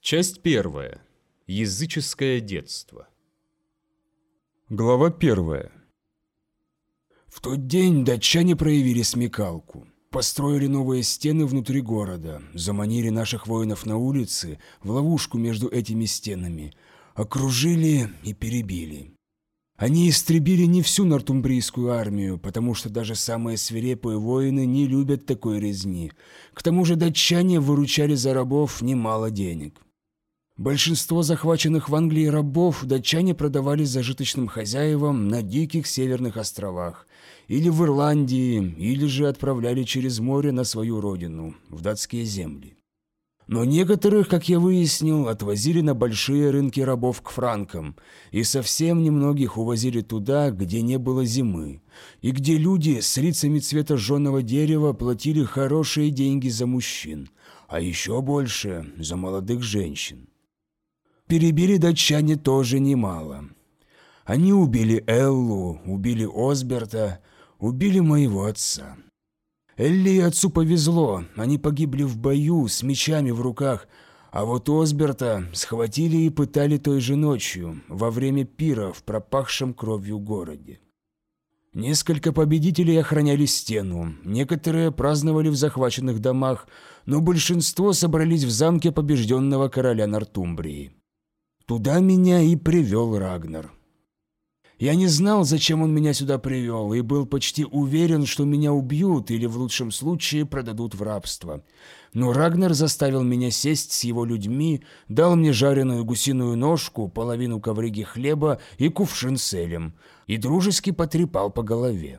Часть первая. Языческое детство. Глава первая. В тот день датчане проявили смекалку. Построили новые стены внутри города, заманили наших воинов на улицы в ловушку между этими стенами, окружили и перебили. Они истребили не всю нортумбрийскую армию, потому что даже самые свирепые воины не любят такой резни. К тому же датчане выручали за рабов немало денег. Большинство захваченных в Англии рабов датчане продавали зажиточным хозяевам на диких северных островах, или в Ирландии, или же отправляли через море на свою родину, в датские земли. Но некоторых, как я выяснил, отвозили на большие рынки рабов к франкам, и совсем немногих увозили туда, где не было зимы, и где люди с лицами цвета жженого дерева платили хорошие деньги за мужчин, а еще больше за молодых женщин. Перебили датчане тоже немало. Они убили Эллу, убили Осберта, убили моего отца. Элли и отцу повезло, они погибли в бою с мечами в руках, а вот Осберта схватили и пытали той же ночью, во время пира в пропахшем кровью городе. Несколько победителей охраняли стену, некоторые праздновали в захваченных домах, но большинство собрались в замке побежденного короля Нортумбрии. Туда меня и привел Рагнар. Я не знал, зачем он меня сюда привел, и был почти уверен, что меня убьют или в лучшем случае продадут в рабство. Но Рагнар заставил меня сесть с его людьми, дал мне жареную гусиную ножку, половину ковриги хлеба и кувшин с элем, и дружески потрепал по голове.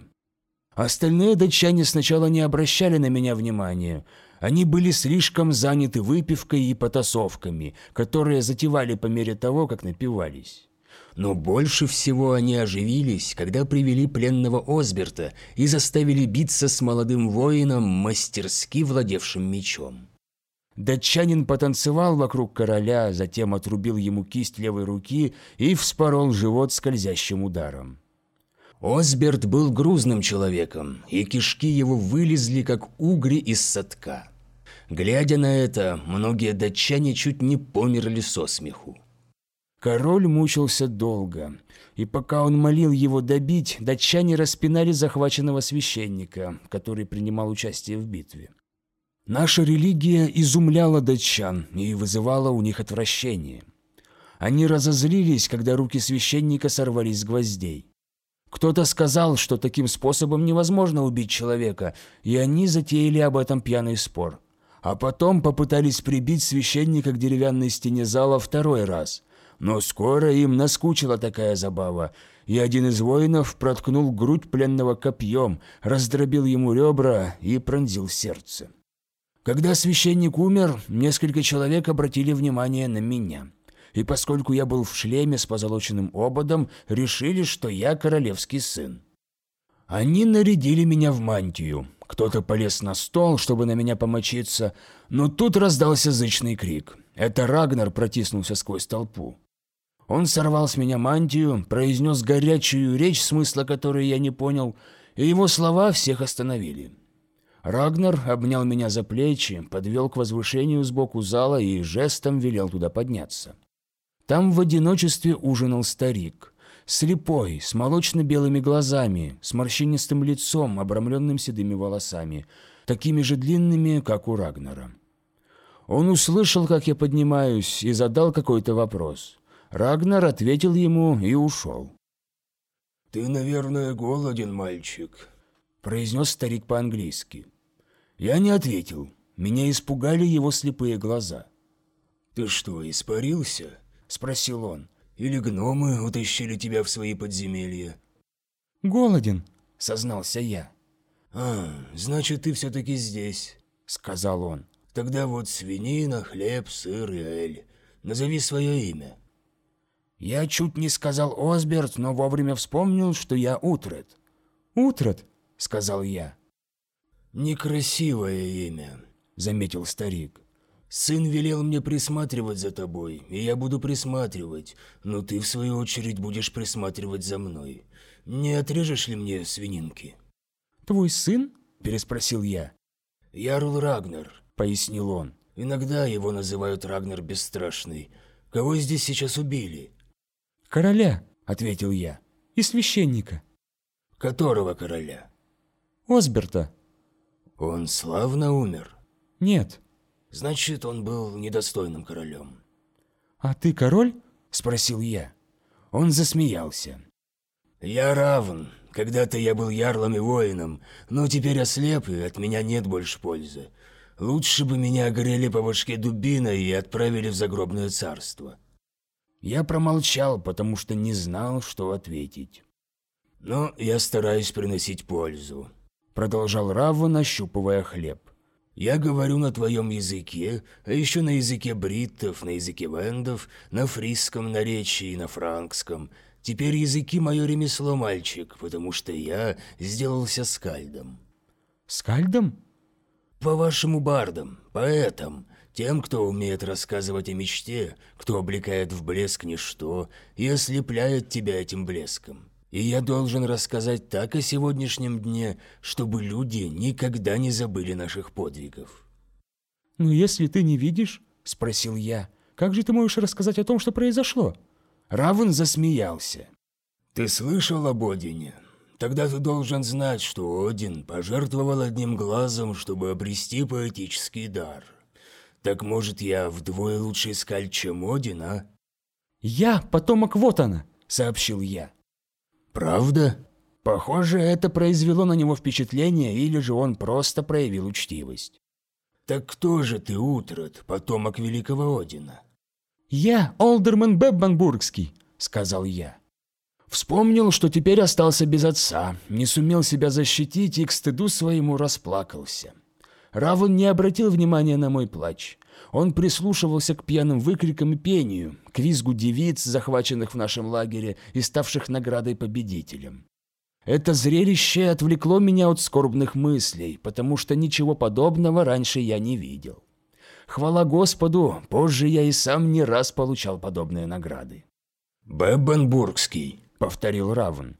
Остальные датчане сначала не обращали на меня внимания, они были слишком заняты выпивкой и потасовками, которые затевали по мере того, как напивались. Но больше всего они оживились, когда привели пленного Осберта и заставили биться с молодым воином, мастерски владевшим мечом. Датчанин потанцевал вокруг короля, затем отрубил ему кисть левой руки и вспорол живот скользящим ударом. Осберт был грузным человеком, и кишки его вылезли, как угри из садка. Глядя на это, многие датчане чуть не померли со смеху. Король мучился долго, и пока он молил его добить, датчане распинали захваченного священника, который принимал участие в битве. Наша религия изумляла датчан и вызывала у них отвращение. Они разозлились, когда руки священника сорвались с гвоздей. Кто-то сказал, что таким способом невозможно убить человека, и они затеяли об этом пьяный спор. А потом попытались прибить священника к деревянной стене зала второй раз. Но скоро им наскучила такая забава, и один из воинов проткнул грудь пленного копьем, раздробил ему ребра и пронзил сердце. Когда священник умер, несколько человек обратили внимание на меня – и поскольку я был в шлеме с позолоченным ободом, решили, что я королевский сын. Они нарядили меня в мантию. Кто-то полез на стол, чтобы на меня помочиться, но тут раздался зычный крик. Это Рагнар протиснулся сквозь толпу. Он сорвал с меня мантию, произнес горячую речь, смысла которой я не понял, и его слова всех остановили. Рагнар обнял меня за плечи, подвел к возвышению сбоку зала и жестом велел туда подняться. Там в одиночестве ужинал старик. Слепой, с молочно-белыми глазами, с морщинистым лицом, обрамленным седыми волосами, такими же длинными, как у Рагнара. Он услышал, как я поднимаюсь, и задал какой-то вопрос. Рагнар ответил ему и ушел. «Ты, наверное, голоден, мальчик», – произнес старик по-английски. Я не ответил. Меня испугали его слепые глаза. «Ты что, испарился?» Спросил он. «Или гномы утащили тебя в свои подземелья?» «Голоден», — сознался я. «А, значит, ты все-таки здесь», — сказал он. «Тогда вот свинина, хлеб, сыр и эль. Назови свое имя». Я чуть не сказал Осберт, но вовремя вспомнил, что я Утрет. «Утрет», — сказал я. «Некрасивое имя», — заметил старик. Сын велел мне присматривать за тобой, и я буду присматривать, но ты, в свою очередь, будешь присматривать за мной. Не отрежешь ли мне свининки?» «Твой сын?» – переспросил я. «Ярл Рагнар», – пояснил он. Иногда его называют Рагнар Бесстрашный. Кого здесь сейчас убили? «Короля», — ответил я, — «и священника». Которого короля? «Осберта». Он славно умер. «Нет». Значит, он был недостойным королем. «А ты король?» — спросил я. Он засмеялся. «Я равен. Когда-то я был ярлом и воином, но теперь ослеп, и от меня нет больше пользы. Лучше бы меня огрели по башке дубиной и отправили в загробное царство». Я промолчал, потому что не знал, что ответить. «Но я стараюсь приносить пользу», — Продолжал Равва, нащупывая хлеб. «Я говорю на твоем языке, а еще на языке бриттов, на языке вендов, на фрисском наречии и на франкском. Теперь языки мое ремесло, мальчик, потому что я сделался скальдом». «Скальдом?» По-вашему бардам, поэтам, тем, кто умеет рассказывать о мечте, кто облекает в блеск ничто и ослепляет тебя этим блеском. И я должен рассказать так о сегодняшнем дне, чтобы люди никогда не забыли наших подвигов. «Ну, если ты не видишь?» — спросил я. «Как же ты можешь рассказать о том, что произошло?» Равен засмеялся. Ты слышал об Одине? Тогда ты должен знать, что Один пожертвовал одним глазом, чтобы обрести поэтический дар. Так может, я вдвое лучший скаль, чем Один, а? «Я потомок Вотана», — сообщил я. Правда? Похоже, это произвело на него впечатление, или же он просто проявил учтивость. Так кто же ты, Утрат, потомок великого Одина? «Я Олдерман Беббанбургский», — сказал я. Вспомнил, что теперь остался без отца, не сумел себя защитить и к стыду своему расплакался. Равен не обратил внимания на мой плач. Он прислушивался к пьяным выкрикам и пению, к визгу девиц, захваченных в нашем лагере и ставших наградой победителям. Это зрелище отвлекло меня от скорбных мыслей, потому что ничего подобного раньше я не видел. Хвала Господу, позже я и сам не раз получал подобные награды. Беббенбургский, Повторил Равен.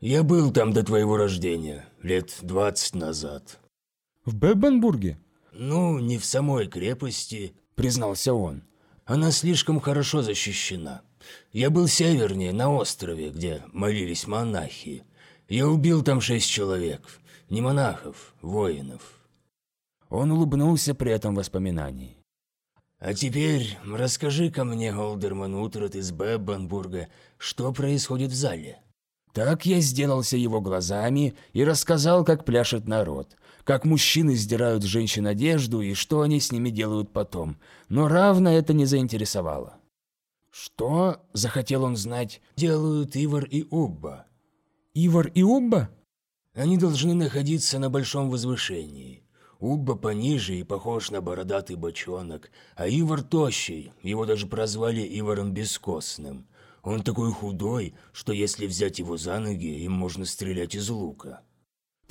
Я был там до твоего рождения, лет двадцать назад. В Беббенбурге? Ну, не в самой крепости, Признался он. Она слишком хорошо защищена. Я был севернее, на острове, где молились монахи. Я убил там шесть человек. Не монахов, воинов. Он улыбнулся при этом воспоминании. А теперь расскажи-ка мне, Олдерман Утрат из Беббенбурга, что происходит в зале. Так я сделался его глазами и рассказал, как пляшет народ, как мужчины сдирают с женщин одежду и что они с ними делают потом, но равно это не заинтересовало. «Что?» – захотел он знать. Делают Ивар и Убба. «Ивар и Убба?» Они должны находиться на большом возвышении. Убба пониже и похож на бородатый бочонок, а Ивар тощий, его даже прозвали Иваром Бескостным. Он такой худой, что если взять его за ноги, им можно стрелять из лука.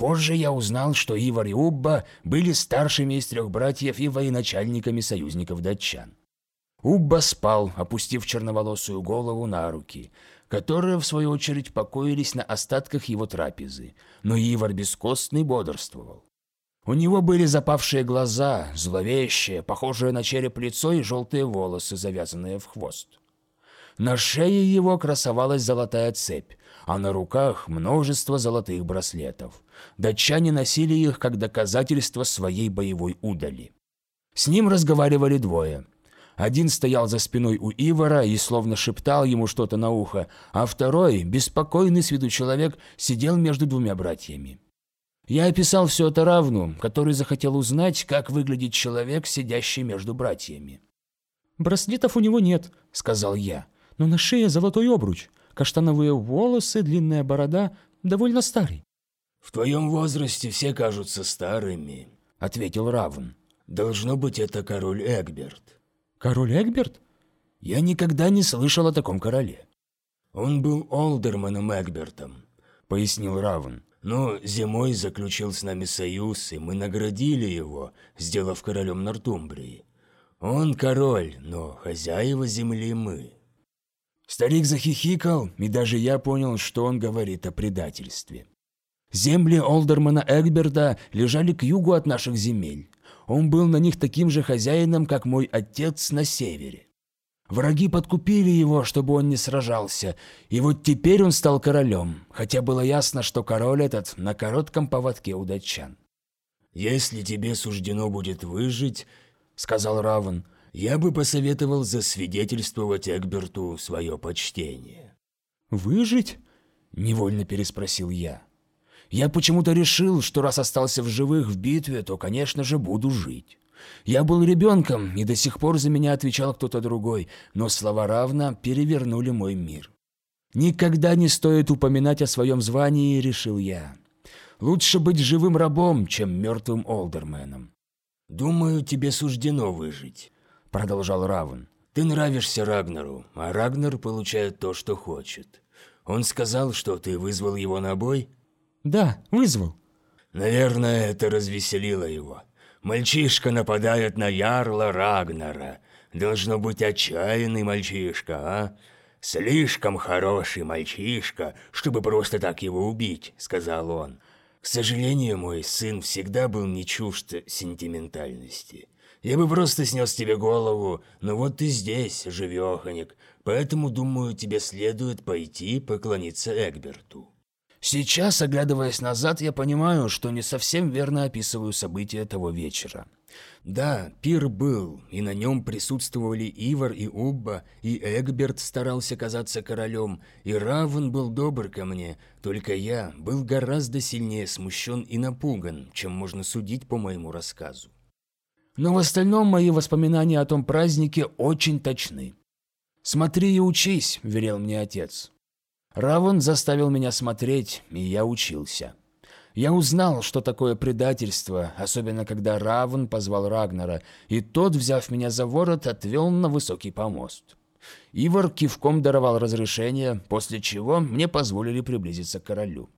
Позже я узнал, что Ивар и Убба были старшими из трех братьев и военачальниками союзников датчан. Убба спал, опустив черноволосую голову на руки, которые, в свою очередь, покоились на остатках его трапезы, но Ивар Бескостный бодрствовал. У него были запавшие глаза, зловещие, похожие на череп лицо и желтые волосы, завязанные в хвост. На шее его красовалась золотая цепь, а на руках множество золотых браслетов. Датчане носили их как доказательство своей боевой удали. С ним разговаривали двое. Один стоял за спиной у Ивара и словно шептал ему что-то на ухо, а второй, беспокойный с виду человек, сидел между двумя братьями. Я описал все это равну, который захотел узнать, как выглядит человек, сидящий между братьями. «Браслетов у него нет», — сказал я, — «но на шее золотой обруч, каштановые волосы, длинная борода, довольно старый». «В твоем возрасте все кажутся старыми», — ответил Равн. «Должно быть, это король Эгберт». «Король Эгберт? Я никогда не слышал о таком короле». «Он был Олдерманом Эгбертом», — пояснил Равн. Но зимой заключил с нами союз, и мы наградили его, сделав королем Нортумбрии. Он король, но хозяева земли мы. Старик захихикал, и даже я понял, что он говорит о предательстве. Земли Олдермана Эгберда лежали к югу от наших земель. Он был на них таким же хозяином, как мой отец на севере. Враги подкупили его, чтобы он не сражался, и вот теперь он стал королем, хотя было ясно, что король этот на коротком поводке у датчан. «Если тебе суждено будет выжить, — сказал Раван, — я бы посоветовал засвидетельствовать Эгберту свое почтение». «Выжить?» – невольно переспросил я. Я почему-то решил, что раз остался в живых в битве, то, конечно же, буду жить. Я был ребенком, и до сих пор за меня отвечал кто-то другой, но слова равно перевернули мой мир. Никогда не стоит упоминать о своем звании, решил я. Лучше быть живым рабом, чем мертвым олдерменом. «Думаю, тебе суждено выжить», — продолжал Равен. «Ты нравишься Рагнару, а Рагнар получает то, что хочет. Он сказал, что ты вызвал его на бой?» «Да, вызвал». «Наверное, это развеселило его. Мальчишка нападает на ярла Рагнара. Должно быть отчаянный мальчишка, а? Слишком хороший мальчишка, чтобы просто так его убить», — сказал он. «К сожалению, мой сын всегда был не чужд сентиментальности. Я бы просто снес тебе голову, но вот ты здесь, живеханик, поэтому, думаю, тебе следует пойти поклониться Эгберту». Сейчас, оглядываясь назад, я понимаю, что не совсем верно описываю события того вечера. Да, пир был, и на нем присутствовали Ивар и Убба, и Эгберт старался казаться королем, и Равен был добр ко мне, только я был гораздо сильнее смущен и напуган, чем можно судить по моему рассказу. Но в остальном мои воспоминания о том празднике очень точны. «Смотри и учись», – велел мне отец. Равен заставил меня смотреть, и я учился. Я узнал, что такое предательство, особенно когда Равен позвал Рагнара, и тот, взяв меня за ворот, отвел на высокий помост. Ивар кивком даровал разрешение, после чего мне позволили приблизиться к королю.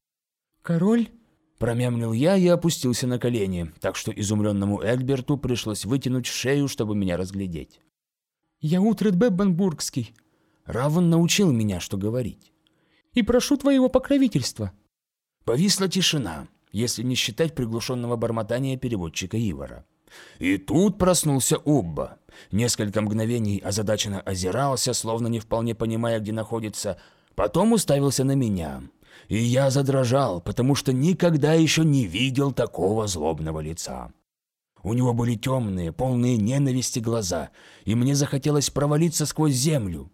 «Король?» – промямлил я и опустился на колени, так что изумленному Эгберту пришлось вытянуть шею, чтобы меня разглядеть. «Я Утред Беббенбургский». Равен научил меня, что говорить и прошу твоего покровительства». Повисла тишина, если не считать приглушенного бормотания переводчика Ивара. И тут проснулся Убба. Несколько мгновений озадаченно озирался, словно не вполне понимая, где находится, потом уставился на меня. И я задрожал, потому что никогда еще не видел такого злобного лица. У него были темные, полные ненависти глаза, и мне захотелось провалиться сквозь землю.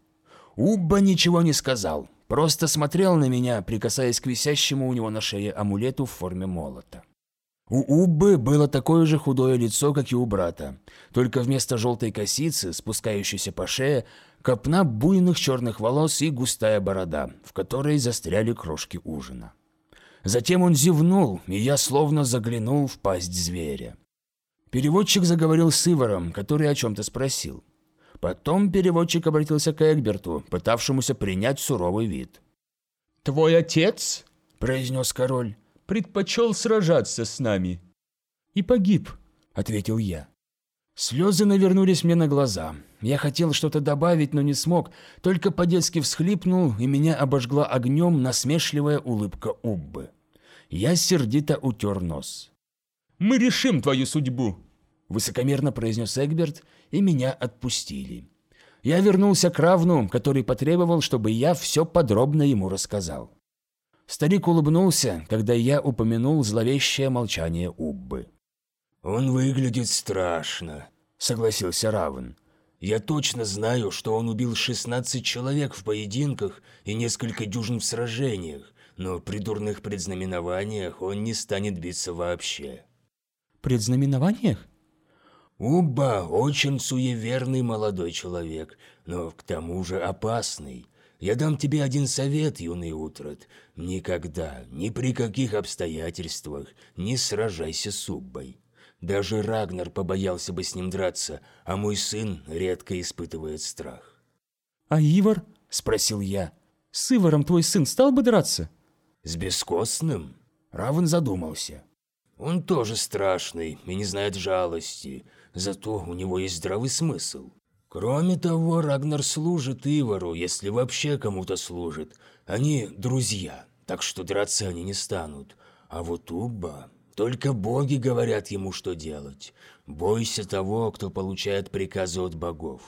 Убба ничего не сказал, Просто смотрел на меня, прикасаясь к висящему у него на шее амулету в форме молота. У Уббы было такое же худое лицо, как и у брата, только вместо желтой косицы, спускающейся по шее, копна буйных черных волос и густая борода, в которой застряли крошки ужина. Затем он зевнул, и я словно заглянул в пасть зверя. Переводчик заговорил с Иваром, который о чем-то спросил. Потом переводчик обратился к Эгберту, пытавшемуся принять суровый вид. «Твой отец, — произнес король, — предпочел сражаться с нами». «И погиб», — ответил я. Слезы навернулись мне на глаза. Я хотел что-то добавить, но не смог, только по-детски всхлипнул, и меня обожгла огнем насмешливая улыбка Уббы. Я сердито утер нос. «Мы решим твою судьбу», — высокомерно произнес Эгберт и меня отпустили. Я вернулся к Равну, который потребовал, чтобы я все подробно ему рассказал. Старик улыбнулся, когда я упомянул зловещее молчание Уббы. «Он выглядит страшно», — согласился Равен. «Я точно знаю, что он убил 16 человек в поединках и несколько дюжин в сражениях, но при дурных предзнаменованиях он не станет биться вообще». «Предзнаменованиях?» Убба очень суеверный молодой человек, но к тому же опасный. Я дам тебе один совет, юный Утрат. Никогда, ни при каких обстоятельствах не сражайся с Уббой. Даже Рагнар побоялся бы с ним драться, а мой сын редко испытывает страх. «А Ивар?» – спросил я. «С Иваром твой сын стал бы драться?» «С бескостным?» Равен задумался. «Он тоже страшный и не знает жалости зато у него есть здравый смысл. Кроме того, Рагнар служит Ивару, если вообще кому-то служит. Они друзья, так что драться они не станут. А вот Убба, Только боги говорят ему, что делать. Бойся того, кто получает приказы от богов.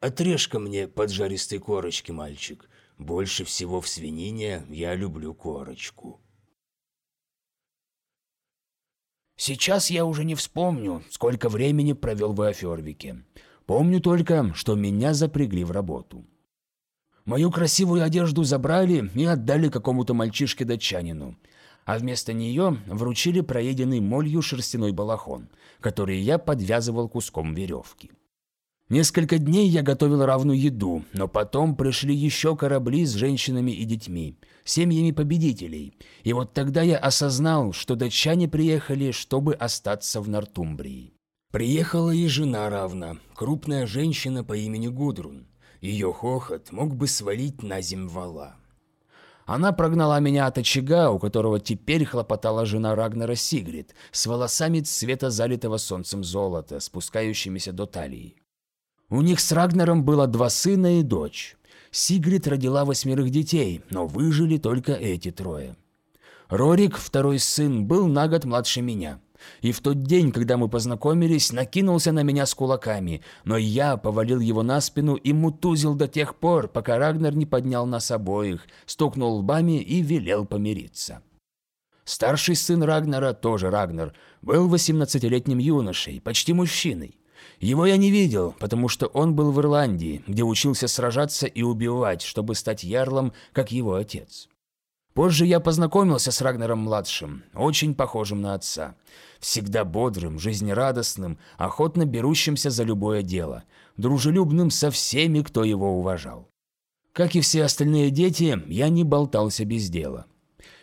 Отрежь-ка мне поджаристой корочки, мальчик. Больше всего в свинине я люблю корочку. Сейчас я уже не вспомню, сколько времени провел в Афервике. Помню только, что меня запрягли в работу. Мою красивую одежду забрали и отдали какому-то мальчишке-датчанину, а вместо нее вручили проеденный молью шерстяной балахон, который я подвязывал куском веревки. Несколько дней я готовил равную еду, но потом пришли еще корабли с женщинами и детьми, семьями победителей, и вот тогда я осознал, что датчане приехали, чтобы остаться в Нортумбрии. Приехала и жена равна, крупная женщина по имени Гудрун. Ее хохот мог бы свалить на земь вала. Она прогнала меня от очага, у которого теперь хлопотала жена Рагнера Сигрид, с волосами цвета залитого солнцем золота, спускающимися до талии. У них с Рагнером было два сына и дочь. Сигрид родила восьмерых детей, но выжили только эти трое. Рорик, второй сын, был на год младше меня. И в тот день, когда мы познакомились, накинулся на меня с кулаками, но я повалил его на спину и мутузил до тех пор, пока Рагнер не поднял нас обоих, стукнул лбами и велел помириться. Старший сын Рагнера, тоже Рагнер, был 18-летним юношей, почти мужчиной. Его я не видел, потому что он был в Ирландии, где учился сражаться и убивать, чтобы стать ярлом, как его отец. Позже я познакомился с Рагнером-младшим, очень похожим на отца. Всегда бодрым, жизнерадостным, охотно берущимся за любое дело, дружелюбным со всеми, кто его уважал. Как и все остальные дети, я не болтался без дела.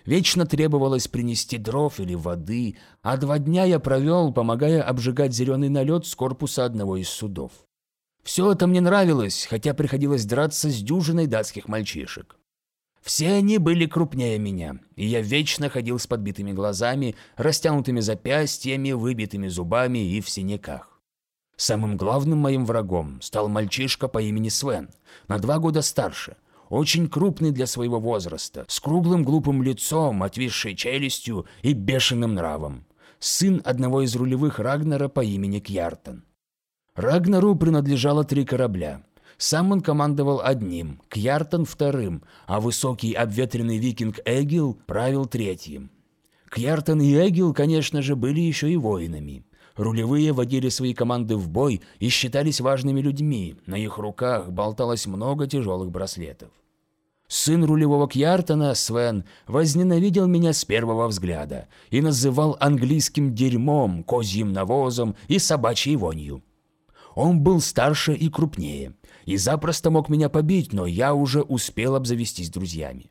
Вечно требовалось принести дров или воды, а два дня я провел, помогая обжигать зеленый налет с корпуса одного из судов. Все это мне нравилось, хотя приходилось драться с дюжиной датских мальчишек. Все они были крупнее меня, и я вечно ходил с подбитыми глазами, растянутыми запястьями, выбитыми зубами и в синяках. Самым главным моим врагом стал мальчишка по имени Свен, на два года старше, очень крупный для своего возраста, с круглым глупым лицом, отвисшей челюстью и бешеным нравом. Сын одного из рулевых Рагнера по имени Кьяртон. Рагнару принадлежало три корабля. Сам он командовал одним, Кьяртон вторым, а высокий обветренный викинг Эгил правил третьим. Кьяртон и Эгил, конечно же, были еще и воинами. Рулевые водили свои команды в бой и считались важными людьми, на их руках болталось много тяжелых браслетов. Сын рулевого Кьяртона, Свен, возненавидел меня с первого взгляда и называл английским дерьмом, козьим навозом и собачьей вонью. Он был старше и крупнее, и запросто мог меня побить, но я уже успел обзавестись друзьями.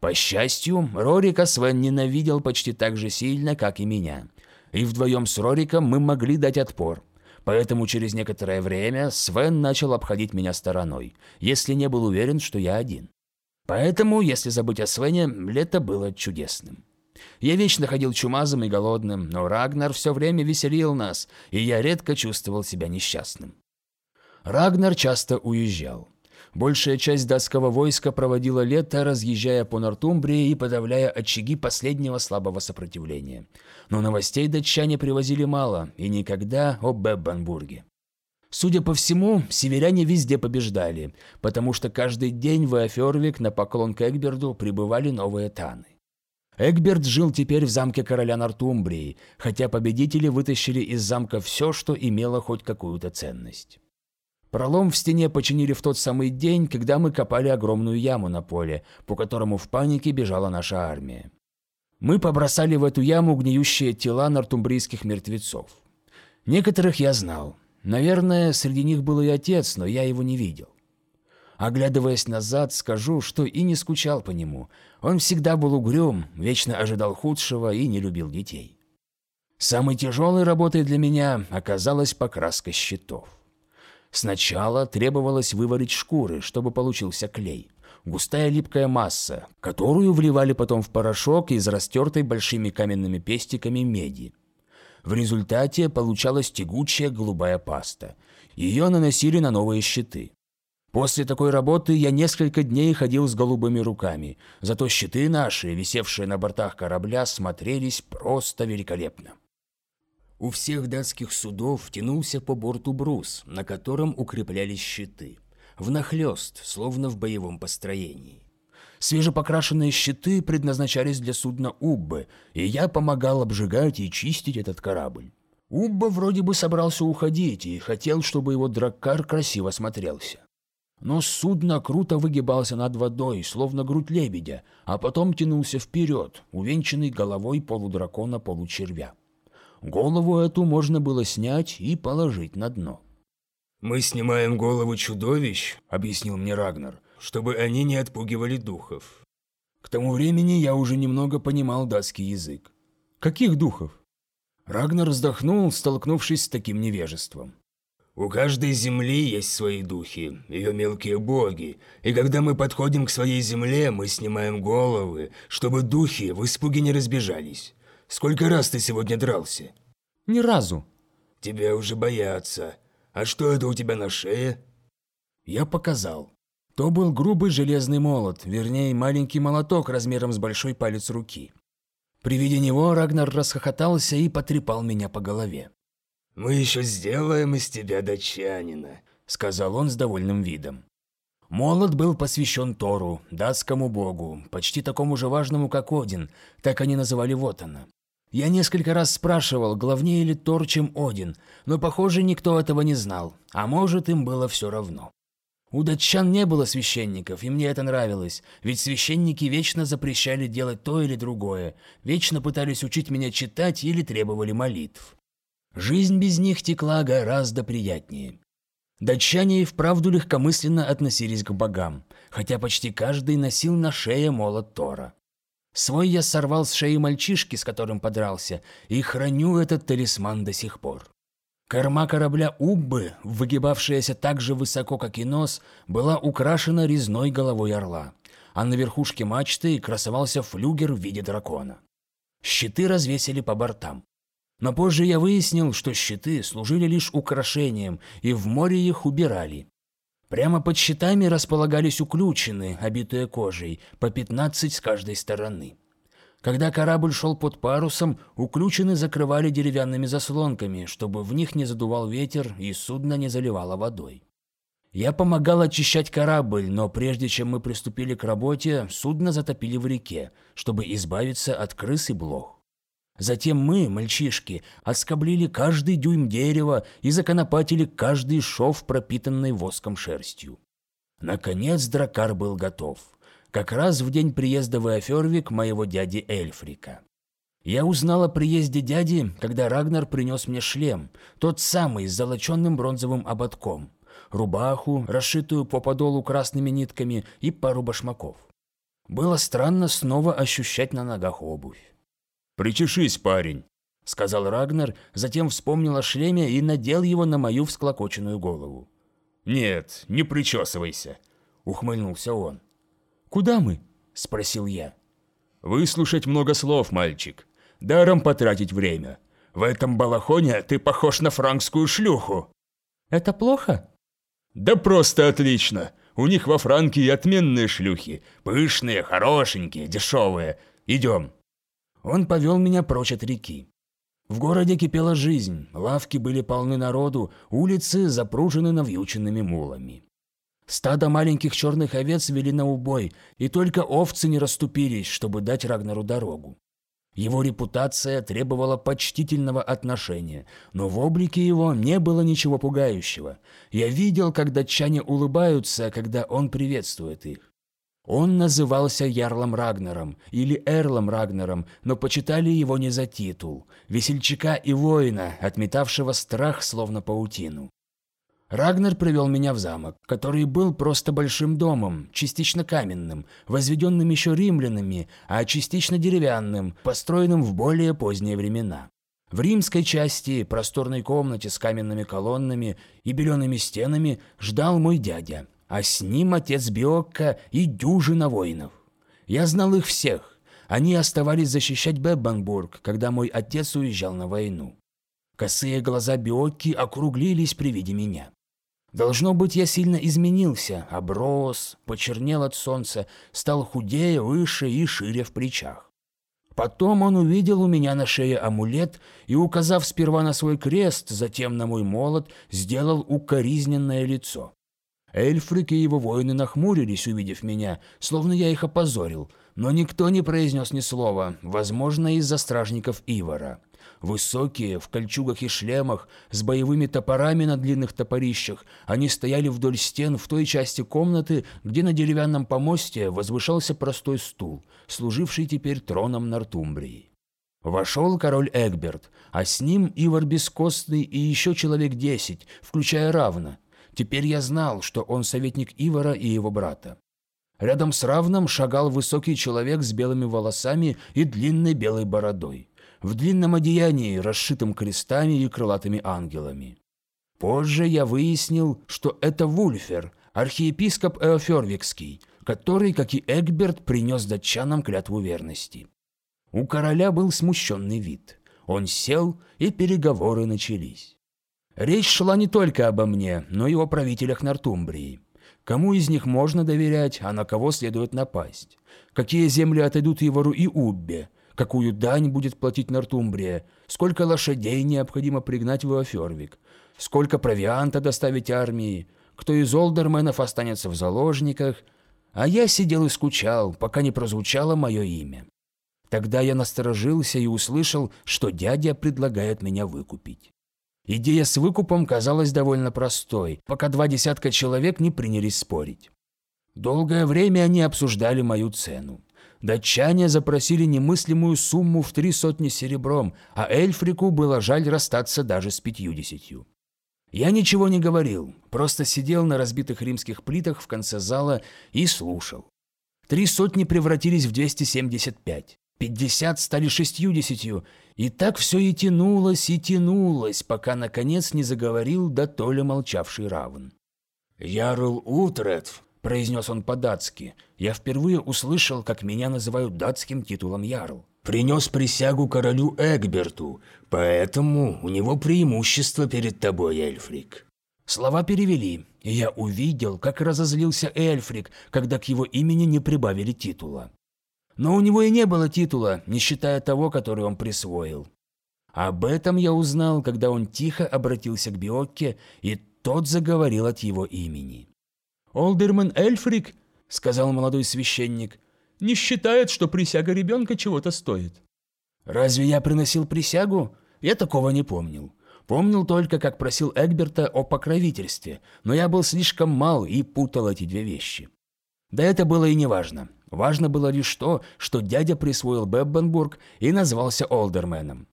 По счастью, Рорика Свен ненавидел почти так же сильно, как и меня. И вдвоем с Рориком мы могли дать отпор. Поэтому через некоторое время Свен начал обходить меня стороной, если не был уверен, что я один. Поэтому, если забыть о Свене, лето было чудесным. Я вечно ходил чумазым и голодным, но Рагнар все время веселил нас, и я редко чувствовал себя несчастным. Рагнар часто уезжал. Большая часть датского войска проводила лето, разъезжая по Нортумбрии и подавляя очаги последнего слабого сопротивления. Но новостей датчане привозили мало, и никогда о Беббенбурге. Судя по всему, северяне везде побеждали, потому что каждый день в Эофервик на поклон к Эгберду прибывали новые таны. Эгберт жил теперь в замке короля Нортумбрии, хотя победители вытащили из замка все, что имело хоть какую-то ценность. Пролом в стене починили в тот самый день, когда мы копали огромную яму на поле, по которому в панике бежала наша армия. Мы побросали в эту яму гниющие тела нортумбрийских мертвецов. Некоторых я знал, Наверное, среди них был и отец, но я его не видел. Оглядываясь назад, скажу, что и не скучал по нему. Он всегда был угрюм, вечно ожидал худшего и не любил детей. Самой тяжелой работой для меня оказалась покраска щитов. Сначала требовалось выварить шкуры, чтобы получился клей. Густая липкая масса, которую вливали потом в порошок из растертой большими каменными пестиками меди. В результате получалась тягучая голубая паста. Ее наносили на новые щиты. После такой работы я несколько дней ходил с голубыми руками, зато щиты наши, висевшие на бортах корабля, смотрелись просто великолепно. У всех датских судов тянулся по борту брус, на котором укреплялись щиты. Внахлёст, словно в боевом построении. Свежепокрашенные щиты предназначались для судна Уббы, и я помогал обжигать и чистить этот корабль. Убба вроде бы собрался уходить и хотел, чтобы его драккар красиво смотрелся. Но судно круто выгибался над водой, словно грудь лебедя, а потом тянулся вперед, увенчанный головой полудракона-получервя. Голову эту можно было снять и положить на дно. «Мы снимаем голову чудовищ», — объяснил мне Рагнар, «чтобы они не отпугивали духов». К тому времени я уже немного понимал датский язык. Каких духов? Рагнар вздохнул, столкнувшись с таким невежеством. У каждой земли есть свои духи, ее мелкие боги, и когда мы подходим к своей земле, мы снимаем головы, чтобы духи в испуге не разбежались. Сколько раз ты сегодня дрался? Ни разу. Тебя уже боятся. А что это у тебя на шее? Я показал. То был грубый железный молот, вернее, маленький молоток размером с большой палец руки. При виде него Рагнар расхохотался и потрепал меня по голове. «Мы еще сделаем из тебя датчанина», — сказал он с довольным видом. Молот был посвящен Тору, датскому богу, почти такому же важному, как Один, так они называли Вотана. Я несколько раз спрашивал, главнее ли Тор, чем Один, но, похоже, никто этого не знал, а может, им было все равно. У датчан не было священников, и мне это нравилось, ведь священники вечно запрещали делать то или другое, вечно пытались учить меня читать или требовали молитв. Жизнь без них текла гораздо приятнее. Датчане и вправду легкомысленно относились к богам, хотя почти каждый носил на шее молот Тора. Свой я сорвал с шеи мальчишки, с которым подрался, и храню этот талисман до сих пор. Корма корабля Уббы, выгибавшаяся так же высоко, как и нос, была украшена резной головой орла, а на верхушке мачты красовался флюгер в виде дракона. Щиты развесили по бортам. Но позже я выяснил, что щиты служили лишь украшением, и в море их убирали. Прямо под щитами располагались уключены, обитые кожей, по 15 с каждой стороны. Когда корабль шел под парусом, уключены закрывали деревянными заслонками, чтобы в них не задувал ветер и судно не заливало водой. Я помогал очищать корабль, но прежде чем мы приступили к работе, судно затопили в реке, чтобы избавиться от крыс и блох. Затем мы, мальчишки, отскоблили каждый дюйм дерева и законопатили каждый шов, пропитанный воском шерстью. Наконец дракар был готов как раз в день приезда в Эофервик моего дяди Эльфрика. Я узнал о приезде дяди, когда Рагнар принес мне шлем, тот самый с золоченным бронзовым ободком, рубаху, расшитую по подолу красными нитками и пару башмаков. Было странно снова ощущать на ногах обувь. «Причешись, парень», — сказал Рагнар, затем вспомнил о шлеме и надел его на мою всклокоченную голову. «Нет, не причесывайся», — ухмыльнулся он. «Куда мы?» – спросил я. «Выслушать много слов, мальчик. Даром потратить время. В этом балахоне ты похож на франкскую шлюху». «Это плохо?» «Да просто отлично. У них во Франкии отменные шлюхи. Пышные, хорошенькие, дешевые. Идем». Он повел меня прочь от реки. В городе кипела жизнь, лавки были полны народу, улицы запружены навьюченными мулами. Стадо маленьких черных овец вели на убой, и только овцы не расступились, чтобы дать Рагнару дорогу. Его репутация требовала почтительного отношения, но в облике его не было ничего пугающего. Я видел, как датчане улыбаются, когда он приветствует их. Он назывался Ярлом Рагнаром или Эрлом Рагнаром, но почитали его не за титул, весельчака и воина, отметавшего страх словно паутину. Рагнар привел меня в замок, который был просто большим домом, частично каменным, возведенным еще римлянами, а частично деревянным, построенным в более поздние времена. В римской части, просторной комнате с каменными колоннами и белеными стенами ждал мой дядя, а с ним отец Биокка и дюжина воинов. Я знал их всех. Они оставались защищать Беббенбург, когда мой отец уезжал на войну. Косые глаза Биокки округлились при виде меня. Должно быть, я сильно изменился, оброс, почернел от солнца, стал худее, выше и шире в плечах. Потом он увидел у меня на шее амулет и, указав сперва на свой крест, затем на мой молот, сделал укоризненное лицо. Эльфрик и его воины нахмурились, увидев меня, словно я их опозорил, но никто не произнес ни слова, возможно, из-за стражников Ивара. Высокие, в кольчугах и шлемах, с боевыми топорами на длинных топорищах, они стояли вдоль стен в той части комнаты, где на деревянном помосте возвышался простой стул, служивший теперь троном Нортумбрии. Вошел король Эгберт, а с ним Ивар Бескостный и еще человек десять, включая Равна. Теперь я знал, что он советник Ивара и его брата. Рядом с Равном шагал высокий человек с белыми волосами и длинной белой бородой в длинном одеянии, расшитом крестами и крылатыми ангелами. Позже я выяснил, что это Вульфер, архиепископ Эофервикский, который, как и Эгберт, принес датчанам клятву верности. У короля был смущенный вид. Он сел, и переговоры начались. Речь шла не только обо мне, но и о правителях Нортумбрии. Кому из них можно доверять, а на кого следует напасть? Какие земли отойдут Ивару и Уббе? Какую дань будет платить Нортумбрия, сколько лошадей необходимо пригнать в Иофервик, сколько провианта доставить армии, кто из олдерменов останется в заложниках, а я сидел и скучал, пока не прозвучало мое имя. Тогда я насторожился и услышал, что дядя предлагает меня выкупить. Идея с выкупом казалась довольно простой, пока два десятка человек не принялись спорить. Долгое время они обсуждали мою цену. Датчане запросили немыслимую сумму в три сотни серебром, а Эльфрику было жаль расстаться даже с пятьюдесятью. Я ничего не говорил, просто сидел на разбитых римских плитах в конце зала и слушал. Три сотни превратились в 275, 50 стали шестьюдесятью, и так все и тянулось, и тянулось, пока, наконец, не заговорил да то ли молчавший Равен. «Ярл Утрет произнес он по-датски. Я впервые услышал, как меня называют датским титулом Ярл. Принес присягу королю Эгберту, поэтому у него преимущество перед тобой, Эльфрик. Слова перевели, и я увидел, как разозлился Эльфрик, когда к его имени не прибавили титула. Но у него и не было титула, не считая того, который он присвоил. Об этом я узнал, когда он тихо обратился к Биокке, и тот заговорил от его имени. «Олдерман Эльфрик», — сказал молодой священник, — «не считает, что присяга ребенка чего-то стоит». «Разве я приносил присягу? Я такого не помнил. Помнил только, как просил Эгберта о покровительстве, но я был слишком мал и путал эти две вещи. Да это было и не важно. Важно было лишь то, что дядя присвоил Беббенбург и назвался Олдерменом.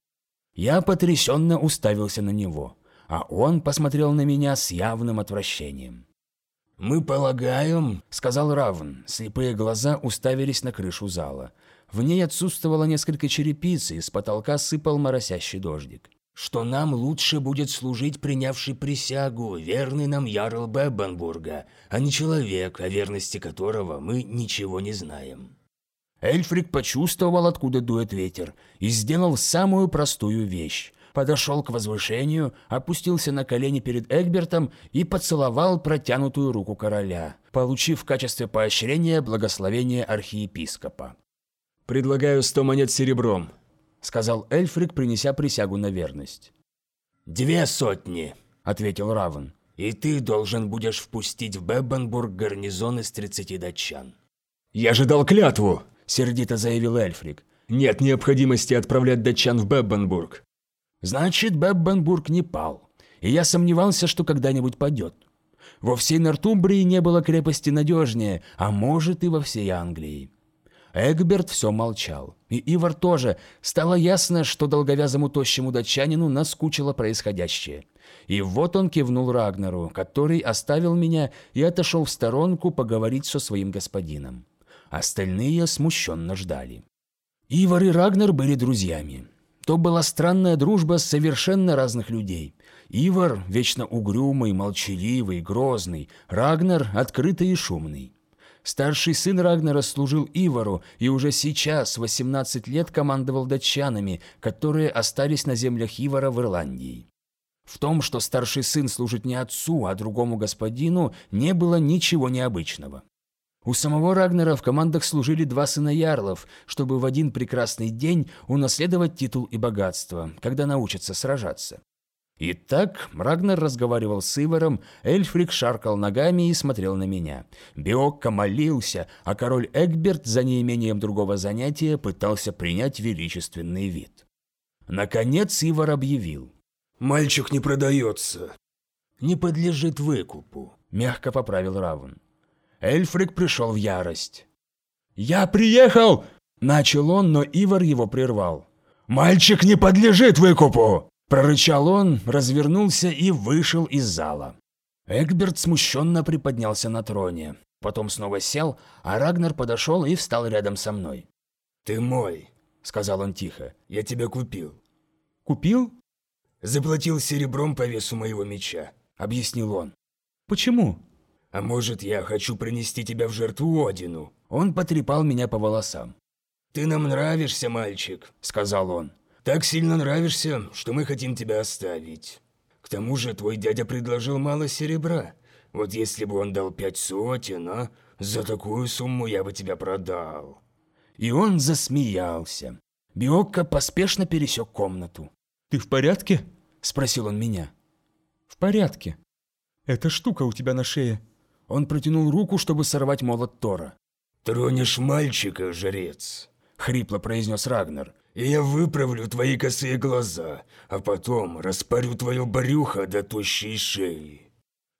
Я потрясенно уставился на него, а он посмотрел на меня с явным отвращением. «Мы полагаем», — сказал Равн. Слепые глаза уставились на крышу зала. В ней отсутствовало несколько черепиц, и с потолка сыпал моросящий дождик. «Что нам лучше будет служить принявший присягу, верный нам Ярл Беббенбурга, а не человек, о верности которого мы ничего не знаем». Эльфрик почувствовал, откуда дует ветер, и сделал самую простую вещь подошел к возвышению, опустился на колени перед Эгбертом и поцеловал протянутую руку короля, получив в качестве поощрения благословение архиепископа. «Предлагаю сто монет серебром», — сказал Эльфрик, принеся присягу на верность. «Две сотни», — ответил Равен. «И ты должен будешь впустить в Беббенбург гарнизон из тридцати датчан». «Я же дал клятву», — сердито заявил Эльфрик. «Нет необходимости отправлять датчан в Беббенбург. Значит, Беббенбург не пал, и я сомневался, что когда-нибудь падет. Во всей Нортумбрии не было крепости надежнее, а может и во всей Англии. Эгберт все молчал. И Ивар тоже. Стало ясно, что долговязому тощему датчанину наскучило происходящее. И вот он кивнул Рагнару, который оставил меня и отошел в сторонку поговорить со своим господином. Остальные смущенно ждали. Ивар и Рагнар были друзьями. То была странная дружба совершенно разных людей. Ивар – вечно угрюмый, молчаливый, грозный, Рагнар – открытый и шумный. Старший сын Рагнара служил Ивару и уже сейчас, 18 лет, командовал датчанами, которые остались на землях Ивара в Ирландии. В том, что старший сын служит не отцу, а другому господину, не было ничего необычного. У самого Рагнера в командах служили два сына Ярлов, чтобы в один прекрасный день унаследовать титул и богатство, когда научатся сражаться. Итак, Рагнар разговаривал с Иваром, Эльфрик шаркал ногами и смотрел на меня. Биокко молился, а король Эгберт за неимением другого занятия пытался принять величественный вид. Наконец Ивар объявил. «Мальчик не продается. Не подлежит выкупу», – мягко поправил Равен. Эльфрик пришел в ярость. «Я приехал!» – начал он, но Ивар его прервал. «Мальчик не подлежит выкупу!» Прорычал он, развернулся и вышел из зала. Эгберт смущенно приподнялся на троне. Потом снова сел, а Рагнар подошел и встал рядом со мной. «Ты мой», — сказал он тихо. «Я тебя купил». «Купил?» «Заплатил серебром по весу моего меча», — объяснил он. «Почему?» «А может, я хочу принести тебя в жертву Одину?» Он потрепал меня по волосам. «Ты нам нравишься, мальчик», — сказал он. Так сильно нравишься, что мы хотим тебя оставить. К тому же твой дядя предложил мало серебра. Вот если бы он дал пять сотен, а, за такую сумму я бы тебя продал». И он засмеялся. Биокко поспешно пересек комнату. «Ты в порядке?» – спросил он меня. «В порядке. Эта штука у тебя на шее». Он протянул руку, чтобы сорвать молот Тора. «Тронешь мальчика, жрец», – хрипло произнес Рагнар и я выправлю твои косые глаза, а потом распарю твое брюхо до тощей шеи».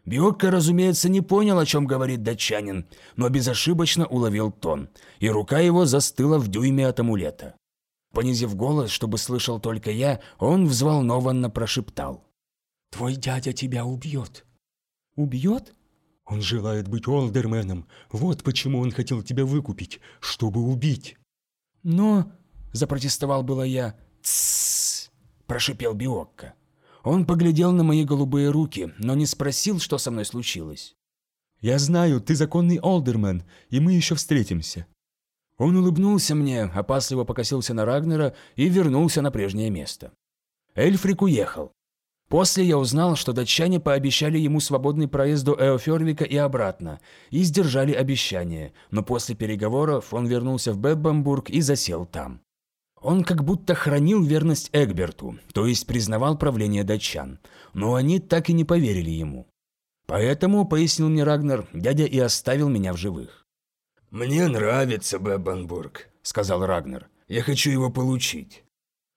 Биокко, разумеется, не понял, о чем говорит датчанин, но безошибочно уловил тон, и рука его застыла в дюйме от амулета. Понизив голос, чтобы слышал только я, он взволнованно прошептал. «Твой дядя тебя убьет». «Убьет?» «Он желает быть олдерменом. Вот почему он хотел тебя выкупить, чтобы убить». «Но...» запротестовал было я. «Тссс!» – прошипел Биокко. Он поглядел на мои голубые руки, но не спросил, что со мной случилось. «Я знаю, ты законный олдермен, и мы еще встретимся». Он улыбнулся мне, опасливо покосился на Рагнера и вернулся на прежнее место. Эльфрик уехал. После я узнал, что датчане пообещали ему свободный проезд до Эофервика и обратно, и сдержали обещание, но после переговоров он вернулся в Беббамбург и засел там. Он как будто хранил верность Эгберту, то есть признавал правление датчан, но они так и не поверили ему. Поэтому, пояснил мне Рагнар, дядя и оставил меня в живых. «Мне нравится Беббенбург», — сказал Рагнар. «Я хочу его получить».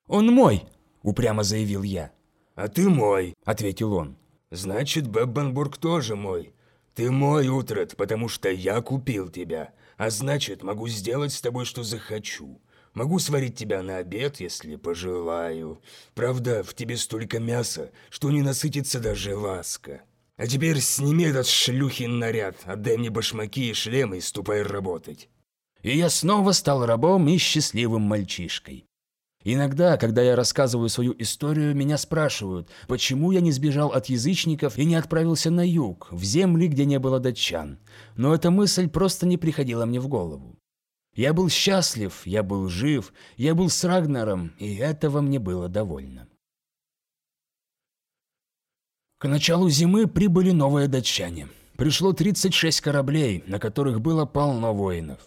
«Он мой», — упрямо заявил я. «А ты мой», — ответил он. «Значит, Беббенбург тоже мой. Ты мой, Утрат, потому что я купил тебя, а значит, могу сделать с тобой, что захочу. Могу сварить тебя на обед, если пожелаю. Правда, в тебе столько мяса, что не насытится даже ласка. А теперь сними этот шлюхин наряд, отдай мне башмаки и шлемы и ступай работать». И я снова стал рабом и счастливым мальчишкой. Иногда, когда я рассказываю свою историю, меня спрашивают, почему я не сбежал от язычников и не отправился на юг, в земли, где не было датчан. Но эта мысль просто не приходила мне в голову. Я был счастлив, я был жив, я был с Рагнаром, и этого мне было довольно. К началу зимы прибыли новые датчане. Пришло 36 кораблей, на которых было полно воинов.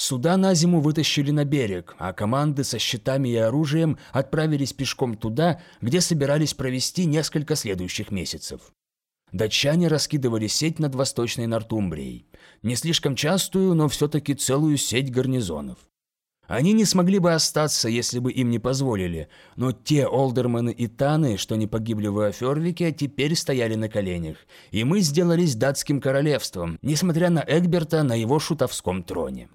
Суда на зиму вытащили на берег, а команды со щитами и оружием отправились пешком туда, где собирались провести несколько следующих месяцев. Датчане раскидывали сеть над Восточной Нортумбрией. Не слишком частую, но все-таки целую сеть гарнизонов. Они не смогли бы остаться, если бы им не позволили, но те олдермены и таны, что не погибли в Афервике, теперь стояли на коленях, и мы сделались датским королевством, несмотря на Эгберта на его шутовском троне.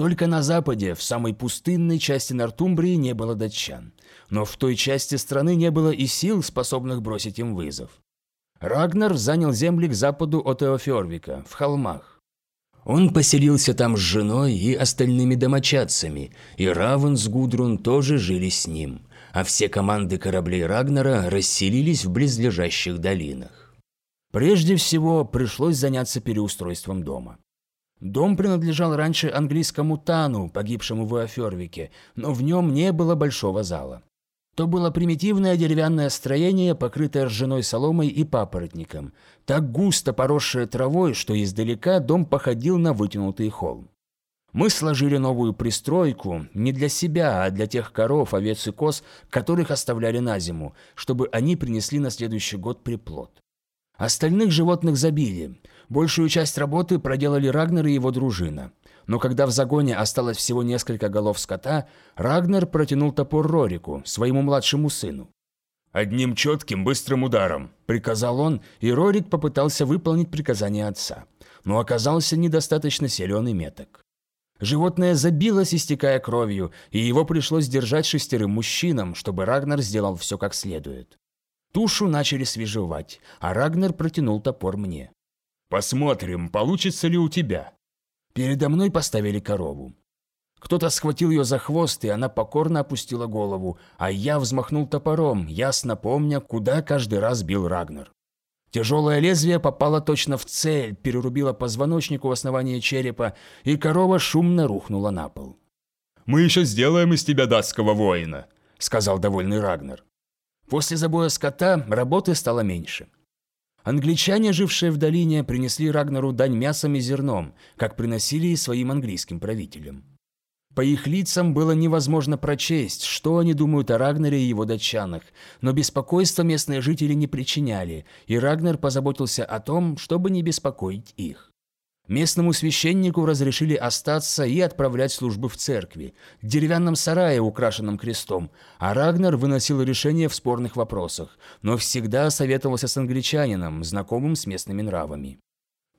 Только на западе, в самой пустынной части Нортумбрии, не было датчан, но в той части страны не было и сил, способных бросить им вызов. Рагнар занял земли к западу от Эофервика, в холмах. Он поселился там с женой и остальными домочадцами, и Равен с Гудрун тоже жили с ним, а все команды кораблей Рагнара расселились в близлежащих долинах. Прежде всего, пришлось заняться переустройством дома. Дом принадлежал раньше английскому Тану, погибшему в Эофервике, но в нем не было большого зала. То было примитивное деревянное строение, покрытое ржаной соломой и папоротником, так густо поросшее травой, что издалека дом походил на вытянутый холм. Мы сложили новую пристройку не для себя, а для тех коров, овец и коз, которых оставляли на зиму, чтобы они принесли на следующий год приплод. Остальных животных забили. Большую часть работы проделали Рагнер и его дружина. Но когда в загоне осталось всего несколько голов скота, Рагнер протянул топор Рорику, своему младшему сыну. «Одним четким, быстрым ударом», – приказал он, и Рорик попытался выполнить приказание отца, но оказался недостаточно силен меток. Животное забилось, истекая кровью, и его пришлось держать шестерым мужчинам, чтобы Рагнар сделал все как следует. Тушу начали свежевать, а Рагнар протянул топор мне. «Посмотрим, получится ли у тебя». Передо мной поставили корову. Кто-то схватил ее за хвост, и она покорно опустила голову, а я взмахнул топором, ясно помня, куда каждый раз бил Рагнар. Тяжелое лезвие попало точно в цель, перерубило позвоночник у основания черепа, и корова шумно рухнула на пол. «Мы еще сделаем из тебя датского воина», — сказал довольный Рагнар. После забоя скота работы стало меньше. Англичане, жившие в долине, принесли Рагнару дань мясом и зерном, как приносили и своим английским правителям. По их лицам было невозможно прочесть, что они думают о Рагнаре и его датчанах, но беспокойства местные жители не причиняли, и Рагнар позаботился о том, чтобы не беспокоить их. Местному священнику разрешили остаться и отправлять службы в церкви, в деревянном сарае, украшенном крестом, а Рагнар выносил решения в спорных вопросах, но всегда советовался с англичанином, знакомым с местными нравами.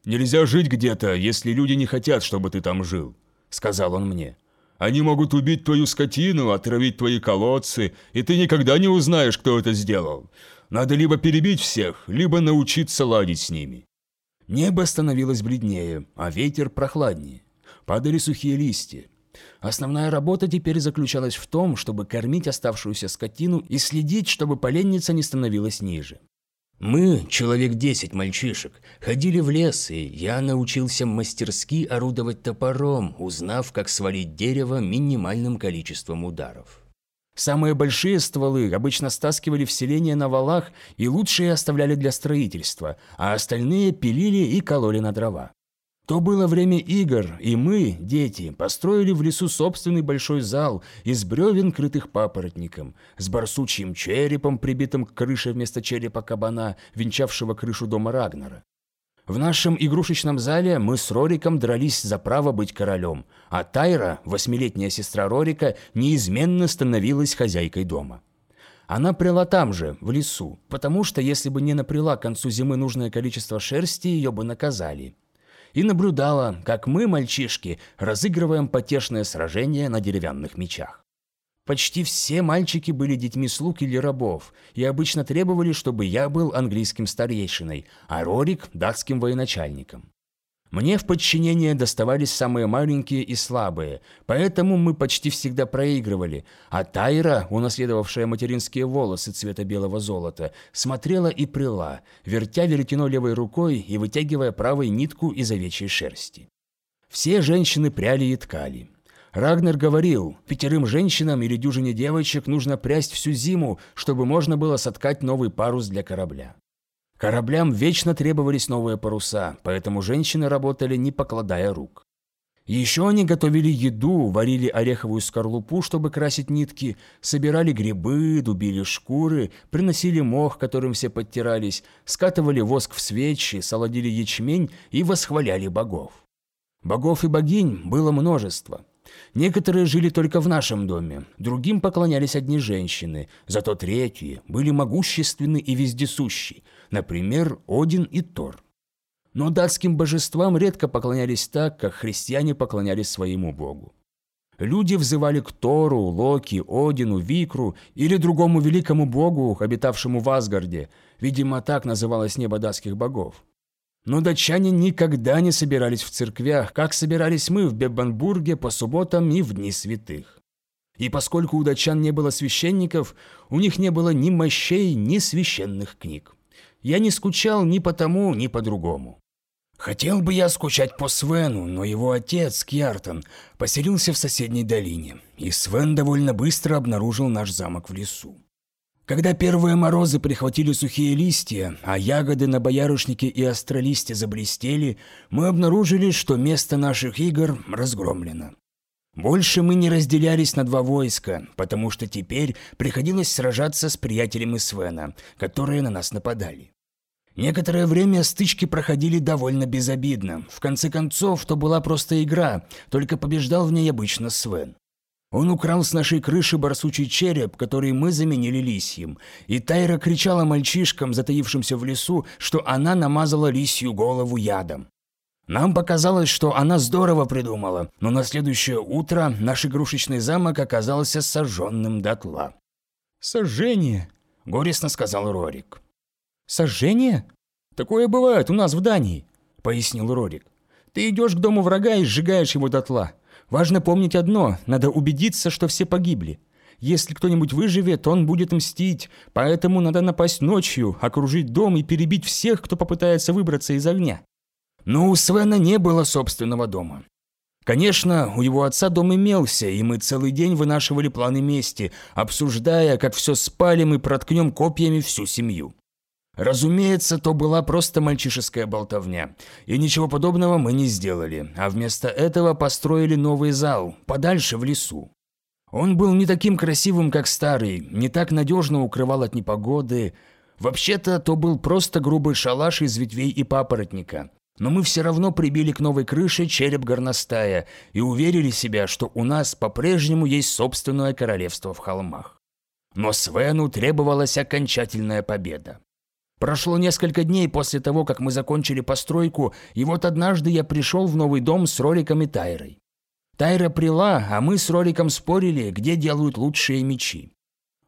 «Нельзя жить где-то, если люди не хотят, чтобы ты там жил», — сказал он мне. «Они могут убить твою скотину, отравить твои колодцы, и ты никогда не узнаешь, кто это сделал. Надо либо перебить всех, либо научиться ладить с ними». Небо становилось бледнее, а ветер прохладнее. Падали сухие листья. Основная работа теперь заключалась в том, чтобы кормить оставшуюся скотину и следить, чтобы поленница не становилась ниже. Мы, человек десять мальчишек, ходили в лес, и я научился мастерски орудовать топором, узнав, как свалить дерево минимальным количеством ударов. Самые большие стволы обычно стаскивали в селение на валах и лучшие оставляли для строительства, а остальные пилили и кололи на дрова. То было время игр, и мы, дети, построили в лесу собственный большой зал из бревен, крытых папоротником, с барсучьим черепом, прибитым к крыше вместо черепа кабана, венчавшего крышу дома Рагнара. В нашем игрушечном зале мы с Рориком дрались за право быть королем, а Тайра, восьмилетняя сестра Рорика, неизменно становилась хозяйкой дома. Она прила там же, в лесу, потому что если бы не напряла к концу зимы нужное количество шерсти, ее бы наказали. И наблюдала, как мы, мальчишки, разыгрываем потешное сражение на деревянных мечах. Почти все мальчики были детьми слуг или рабов, и обычно требовали, чтобы я был английским старейшиной, а Рорик – датским военачальником. Мне в подчинение доставались самые маленькие и слабые, поэтому мы почти всегда проигрывали, а Тайра, унаследовавшая материнские волосы цвета белого золота, смотрела и прила, вертя веретено левой рукой и вытягивая правой нитку из овечьей шерсти. Все женщины пряли и ткали. Рагнер говорил, пятерым женщинам или дюжине девочек нужно прясть всю зиму, чтобы можно было соткать новый парус для корабля. Кораблям вечно требовались новые паруса, поэтому женщины работали, не покладая рук. Еще они готовили еду, варили ореховую скорлупу, чтобы красить нитки, собирали грибы, дубили шкуры, приносили мох, которым все подтирались, скатывали воск в свечи, солодили ячмень и восхваляли богов. Богов и богинь было множество. Некоторые жили только в нашем доме, другим поклонялись одни женщины, зато третьи были могущественны и вездесущи, например, Один и Тор. Но датским божествам редко поклонялись так, как христиане поклонялись своему богу. Люди взывали к Тору, Локи, Одину, Викру или другому великому богу, обитавшему в Асгарде, видимо, так называлось небо датских богов. Но датчане никогда не собирались в церквях, как собирались мы в Беббенбурге по субботам и в дни святых. И поскольку у датчан не было священников, у них не было ни мощей, ни священных книг. Я не скучал ни по тому, ни по другому. Хотел бы я скучать по Свену, но его отец, Кьяртон, поселился в соседней долине, и Свен довольно быстро обнаружил наш замок в лесу. Когда первые морозы прихватили сухие листья, а ягоды на боярышнике и астролисте заблестели, мы обнаружили, что место наших игр разгромлено. Больше мы не разделялись на два войска, потому что теперь приходилось сражаться с приятелями Свена, которые на нас нападали. Некоторое время стычки проходили довольно безобидно. В конце концов, то была просто игра, только побеждал в ней обычно Свен. Он украл с нашей крыши барсучий череп, который мы заменили лисьим, и Тайра кричала мальчишкам, затаившимся в лесу, что она намазала лисью голову ядом. Нам показалось, что она здорово придумала, но на следующее утро наш игрушечный замок оказался сожженным дотла. «Сожжение?» – горестно сказал Рорик. «Сожжение? Такое бывает у нас в Дании», – пояснил Рорик. «Ты идешь к дому врага и сжигаешь его дотла. Важно помнить одно – надо убедиться, что все погибли. Если кто-нибудь выживет, он будет мстить, поэтому надо напасть ночью, окружить дом и перебить всех, кто попытается выбраться из огня. Но у Свена не было собственного дома. Конечно, у его отца дом имелся, и мы целый день вынашивали планы мести, обсуждая, как все спалим и проткнем копьями всю семью. Разумеется, то была просто мальчишеская болтовня, и ничего подобного мы не сделали, а вместо этого построили новый зал, подальше в лесу. Он был не таким красивым, как старый, не так надежно укрывал от непогоды. Вообще-то, то был просто грубый шалаш из ветвей и папоротника, но мы все равно прибили к новой крыше череп горностая и уверили себя, что у нас по-прежнему есть собственное королевство в холмах. Но Свену требовалась окончательная победа. Прошло несколько дней после того, как мы закончили постройку, и вот однажды я пришел в новый дом с Рориком и Тайрой. Тайра прила, а мы с Рориком спорили, где делают лучшие мечи.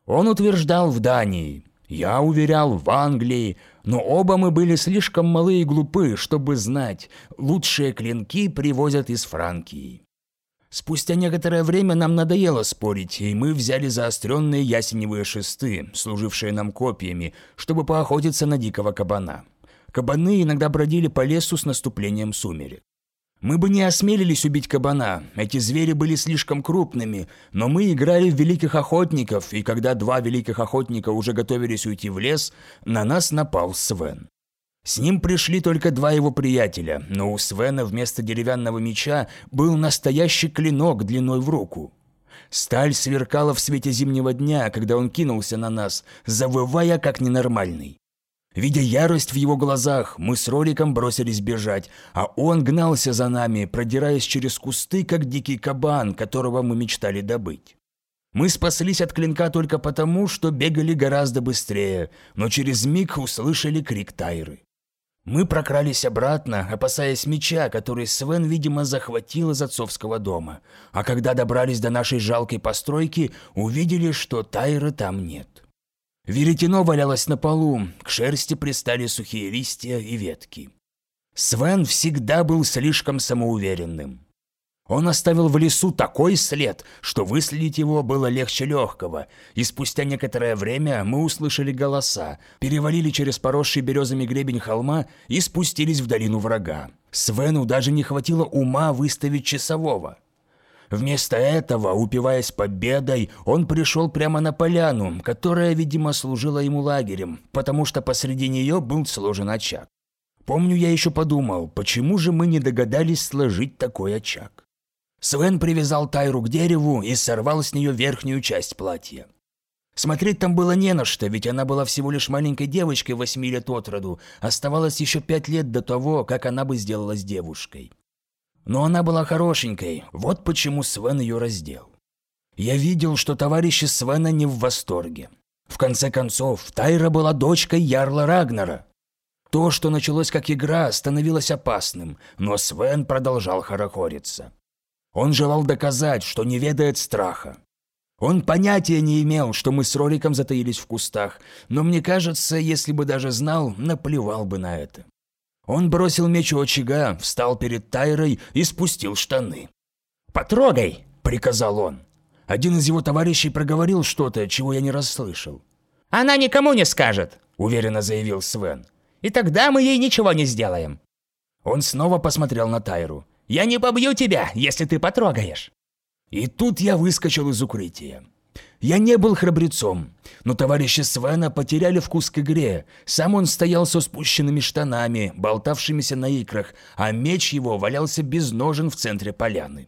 Он утверждал в Дании, я уверял в Англии, но оба мы были слишком малы и глупы, чтобы знать, лучшие клинки привозят из Франкии. Спустя некоторое время нам надоело спорить, и мы взяли заостренные ясеневые шесты, служившие нам копьями, чтобы поохотиться на дикого кабана. Кабаны иногда бродили по лесу с наступлением сумерек. Мы бы не осмелились убить кабана, эти звери были слишком крупными, но мы играли в великих охотников, и когда два великих охотника уже готовились уйти в лес, на нас напал Свен. С ним пришли только два его приятеля, но у Свена вместо деревянного меча был настоящий клинок длиной в руку. Сталь сверкала в свете зимнего дня, когда он кинулся на нас, завывая как ненормальный. Видя ярость в его глазах, мы с Роликом бросились бежать, а он гнался за нами, продираясь через кусты, как дикий кабан, которого мы мечтали добыть. Мы спаслись от клинка только потому, что бегали гораздо быстрее, но через миг услышали крик Тайры. Мы прокрались обратно, опасаясь меча, который Свен, видимо, захватил из отцовского дома, а когда добрались до нашей жалкой постройки, увидели, что Тайры там нет. Веретено валялось на полу, к шерсти пристали сухие листья и ветки. Свен всегда был слишком самоуверенным. Он оставил в лесу такой след, что выследить его было легче легкого, и спустя некоторое время мы услышали голоса, перевалили через поросший березами гребень холма и спустились в долину врага. Свену даже не хватило ума выставить часового. Вместо этого, упиваясь победой, он пришел прямо на поляну, которая, видимо, служила ему лагерем, потому что посреди нее был сложен очаг. Помню, я еще подумал, почему же мы не догадались сложить такой очаг. Свен привязал Тайру к дереву и сорвал с нее верхнюю часть платья. Смотреть там было не на что, ведь она была всего лишь маленькой девочкой восьми лет от роду, оставалось еще пять лет до того, как она бы сделалась девушкой. Но она была хорошенькой, вот почему Свен ее раздел. Я видел, что товарищи Свена не в восторге. В конце концов, Тайра была дочкой Ярла Рагнара. То, что началось как игра, становилось опасным, но Свен продолжал хорохориться. Он желал доказать, что не ведает страха. Он понятия не имел, что мы с Роликом затаились в кустах, но мне кажется, если бы даже знал, наплевал бы на это. Он бросил меч у очага, встал перед Тайрой и спустил штаны. «Потрогай!» – приказал он. Один из его товарищей проговорил что-то, чего я не расслышал. «Она никому не скажет», – уверенно заявил Свен. «И тогда мы ей ничего не сделаем». Он снова посмотрел на Тайру. «Я не побью тебя, если ты потрогаешь». И тут я выскочил из укрытия. Я не был храбрецом, но товарищи Свена потеряли вкус к игре. Сам он стоял со спущенными штанами, болтавшимися на икрах, а меч его валялся без ножен в центре поляны.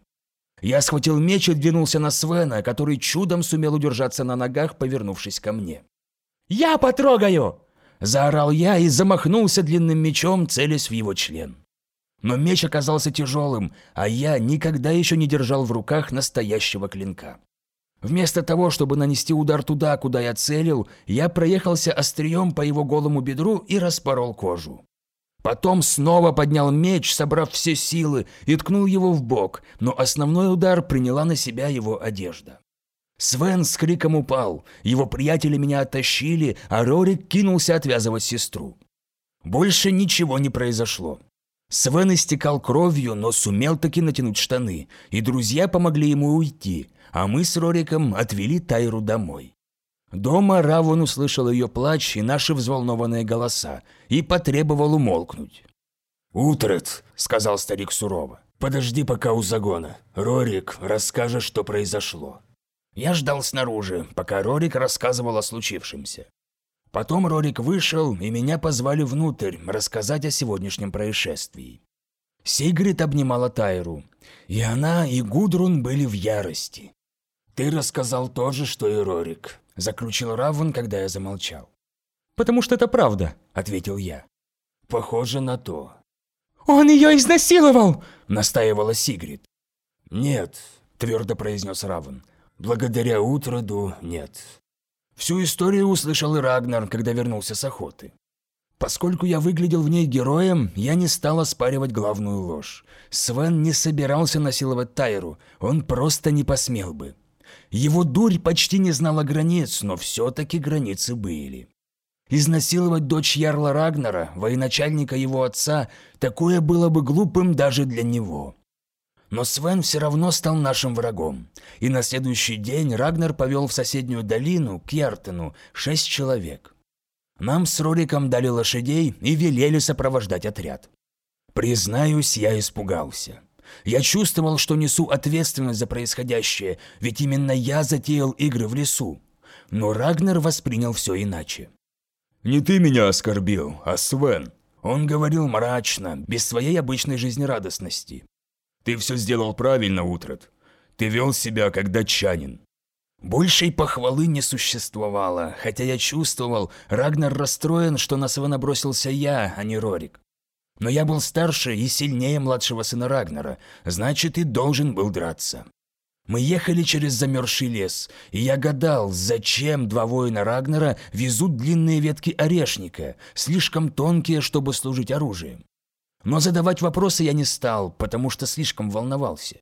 Я схватил меч и двинулся на Свена, который чудом сумел удержаться на ногах, повернувшись ко мне. «Я потрогаю!» – заорал я и замахнулся длинным мечом, целясь в его член. Но меч оказался тяжелым, а я никогда еще не держал в руках настоящего клинка. Вместо того, чтобы нанести удар туда, куда я целил, я проехался острием по его голому бедру и распорол кожу. Потом снова поднял меч, собрав все силы, и ткнул его в бок, но основной удар приняла на себя его одежда. Свен с криком упал, его приятели меня оттащили, а Рорик кинулся отвязывать сестру. Больше ничего не произошло. Свен истекал кровью, но сумел таки натянуть штаны, и друзья помогли ему уйти, а мы с Рориком отвели Тайру домой. Дома Равон услышал ее плач и наши взволнованные голоса и потребовал умолкнуть. «Утрет», — сказал старик сурово, — «подожди пока у загона. Рорик расскажет, что произошло». Я ждал снаружи, пока Рорик рассказывал о случившемся. Потом Рорик вышел, и меня позвали внутрь рассказать о сегодняшнем происшествии. Сигрид обнимала Тайру, и она, и Гудрун были в ярости. «Ты рассказал то же, что и Рорик», – заключил Равун, когда я замолчал. «Потому что это правда», – ответил я. «Похоже на то». «Он ее изнасиловал!» – настаивала Сигрид. «Нет», – твердо произнес Равун. «Благодаря Утроду нет». Всю историю услышал и Рагнар, когда вернулся с охоты. Поскольку я выглядел в ней героем, я не стал оспаривать главную ложь. Свен не собирался насиловать Тайру, он просто не посмел бы. Его дурь почти не знала границ, но все-таки границы были. Изнасиловать дочь Ярла Рагнара, военачальника его отца, такое было бы глупым даже для него. Но Свен все равно стал нашим врагом. И на следующий день Рагнар повел в соседнюю долину, к Яртену, шесть человек. Нам с Рориком дали лошадей и велели сопровождать отряд. Признаюсь, я испугался. Я чувствовал, что несу ответственность за происходящее, ведь именно я затеял игры в лесу. Но Рагнар воспринял все иначе. «Не ты меня оскорбил, а Свен», он говорил мрачно, без своей обычной жизнерадостности. Ты все сделал правильно, Утрат. Ты вел себя как датчанин. Большей похвалы не существовало, хотя я чувствовал, Рагнар расстроен, что на Свена бросился я, а не Рорик. Но я был старше и сильнее младшего сына Рагнара, значит и должен был драться. Мы ехали через замерзший лес, и я гадал, зачем два воина Рагнара везут длинные ветки орешника, слишком тонкие, чтобы служить оружием. Но задавать вопросы я не стал, потому что слишком волновался.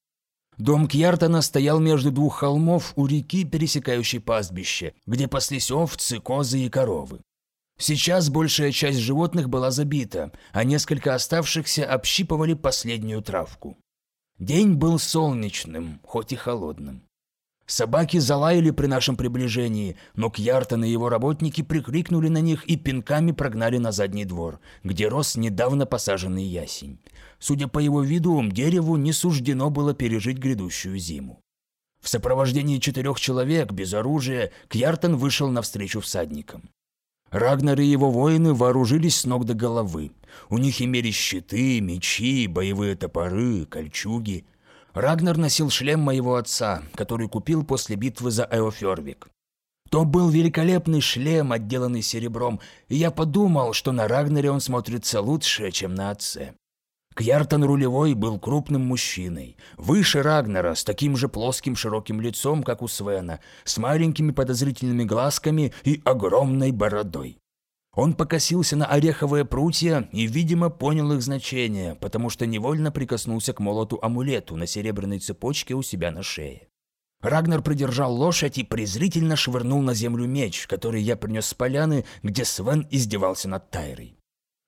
Дом Кьяртона стоял между двух холмов у реки, пересекающей пастбище, где паслись овцы, козы и коровы. Сейчас большая часть животных была забита, а несколько оставшихся общипывали последнюю травку. День был солнечным, хоть и холодным. Собаки залаяли при нашем приближении, но Кьяртон и его работники прикрикнули на них и пинками прогнали на задний двор, где рос недавно посаженный ясень. Судя по его виду, дереву не суждено было пережить грядущую зиму. В сопровождении четырех человек без оружия Кьяртон вышел навстречу всадникам. Рагнар и его воины вооружились с ног до головы. У них имелись щиты, мечи, боевые топоры, кольчуги – Рагнар носил шлем моего отца, который купил после битвы за Эофервик. То был великолепный шлем, отделанный серебром, и я подумал, что на Рагнаре он смотрится лучше, чем на отце. Кьяртан Рулевой был крупным мужчиной, выше Рагнара, с таким же плоским широким лицом, как у Свена, с маленькими подозрительными глазками и огромной бородой. Он покосился на ореховые прутья и, видимо, понял их значение, потому что невольно прикоснулся к молоту-амулету на серебряной цепочке у себя на шее. Рагнар придержал лошадь и презрительно швырнул на землю меч, который я принес с поляны, где Свен издевался над Тайрой.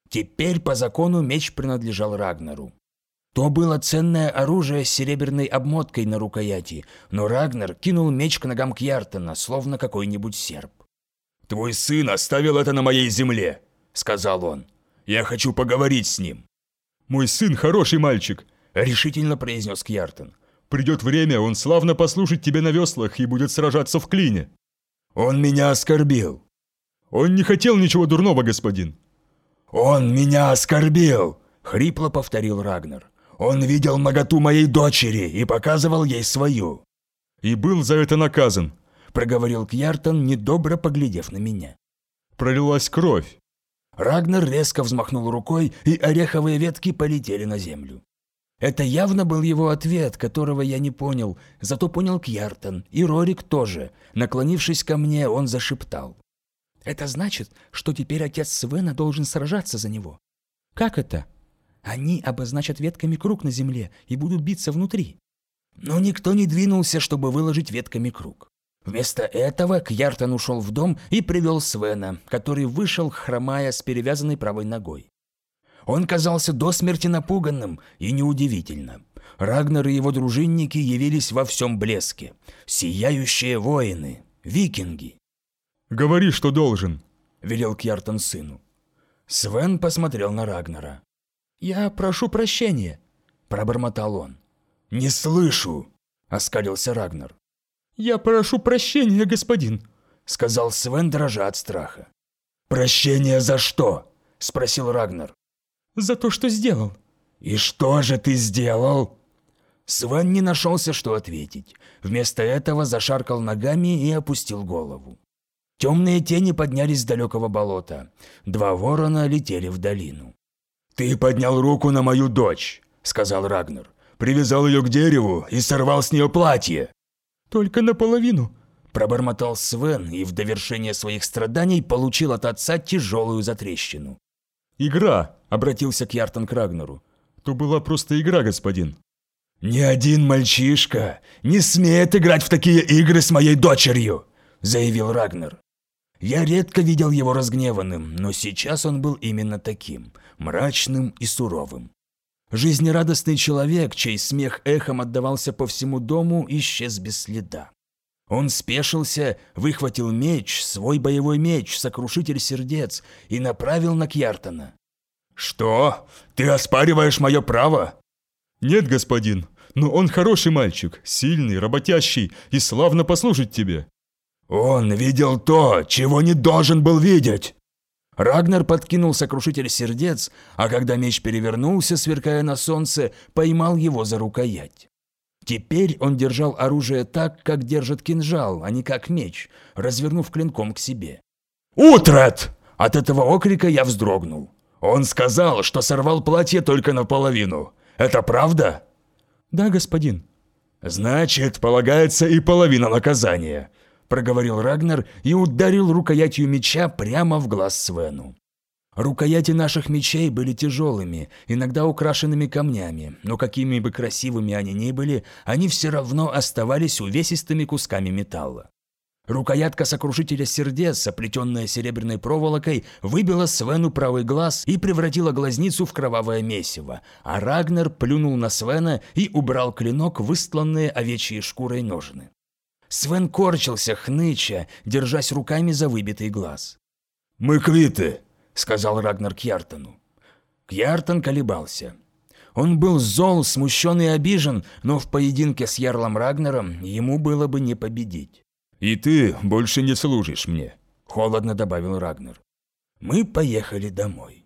Теперь по закону меч принадлежал Рагнару. То было ценное оружие с серебряной обмоткой на рукояти, но Рагнар кинул меч к ногам Кьяртона, словно какой-нибудь серп. «Твой сын оставил это на моей земле», — сказал он. «Я хочу поговорить с ним». «Мой сын хороший мальчик», — решительно произнес Кьяртон. Придет время, он славно послушает тебя на веслах и будет сражаться в клине». «Он меня оскорбил». «Он не хотел ничего дурного, господин». «Он меня оскорбил!» — хрипло повторил Рагнар. «Он видел наготу моей дочери и показывал ей свою». «И был за это наказан», — проговорил Кьяртон, недобро поглядев на меня. «Пролилась кровь». Рагнар резко взмахнул рукой, и ореховые ветки полетели на землю. Это явно был его ответ, которого я не понял, зато понял Кьяртон, и Рорик тоже. Наклонившись ко мне, он зашептал. «Это значит, что теперь отец Свена должен сражаться за него». «Как это?» «Они обозначат ветками круг на земле и будут биться внутри». Но никто не двинулся, чтобы выложить ветками круг. Вместо этого Кьяртон ушел в дом и привел Свена, который вышел, хромая с перевязанной правой ногой. Он казался до смерти напуганным, и неудивительно. Рагнар и его дружинники явились во всем блеске. Сияющие воины, викинги. «Говори, что должен», — велел Кьяртон сыну. Свен посмотрел на Рагнара. «Я прошу прощения», — пробормотал он. «Не слышу», — оскалился Рагнар. «Я прошу прощения, господин», — сказал Свен, дрожа от страха. «Прощение за что?» — спросил Рагнар. За то, что сделал. И что же ты сделал? Сван не нашелся, что ответить. Вместо этого зашаркал ногами и опустил голову. Темные тени поднялись с далекого болота. Два ворона летели в долину. «Ты поднял руку на мою дочь», — сказал Рагнар. «Привязал ее к дереву и сорвал с нее платье». «Только наполовину», — пробормотал Свен и в довершение своих страданий получил от отца тяжелую затрещину. «Игра», — обратился Кьяртон к Рагнару. «То была просто игра, господин». «Ни один мальчишка не смеет играть в такие игры с моей дочерью», — заявил Рагнар. Я редко видел его разгневанным, но сейчас он был именно таким, мрачным и суровым. Жизнерадостный человек, чей смех эхом отдавался по всему дому, исчез без следа. Он спешился, выхватил меч, свой боевой меч, сокрушитель сердец, и направил на Кьяртона. «Что? Ты оспариваешь мое право?» «Нет, господин, но он хороший мальчик, сильный, работящий и славно послужит тебе». «Он видел то, чего не должен был видеть!» Рагнар подкинул сокрушитель сердец, а когда меч перевернулся, сверкая на солнце, поймал его за рукоять. Теперь он держал оружие так, как держит кинжал, а не как меч, развернув клинком к себе. «Утрат!» От этого окрика я вздрогнул. Он сказал, что сорвал платье только наполовину. Это правда? Да, господин. Значит, полагается и половина наказания, проговорил Рагнар и ударил рукоятью меча прямо в глаз Свену. Рукояти наших мечей были тяжелыми, иногда украшенными камнями, но какими бы красивыми они ни были, они все равно оставались увесистыми кусками металла. Рукоятка сокрушителя сердец, оплетенная серебряной проволокой, выбила Свену правый глаз и превратила глазницу в кровавое месиво, а Рагнер плюнул на Свена и убрал клинок, выстланные овечьей шкурой ножны. Свен корчился, хныча, держась руками за выбитый глаз. «Мы квиты», сказал Рагнар Кьяртону. Кьяртон колебался. Он был зол, смущен и обижен, но в поединке с Ярлом Рагнаром ему было бы не победить. «И ты больше не служишь мне», — холодно добавил Рагнар. Мы поехали домой.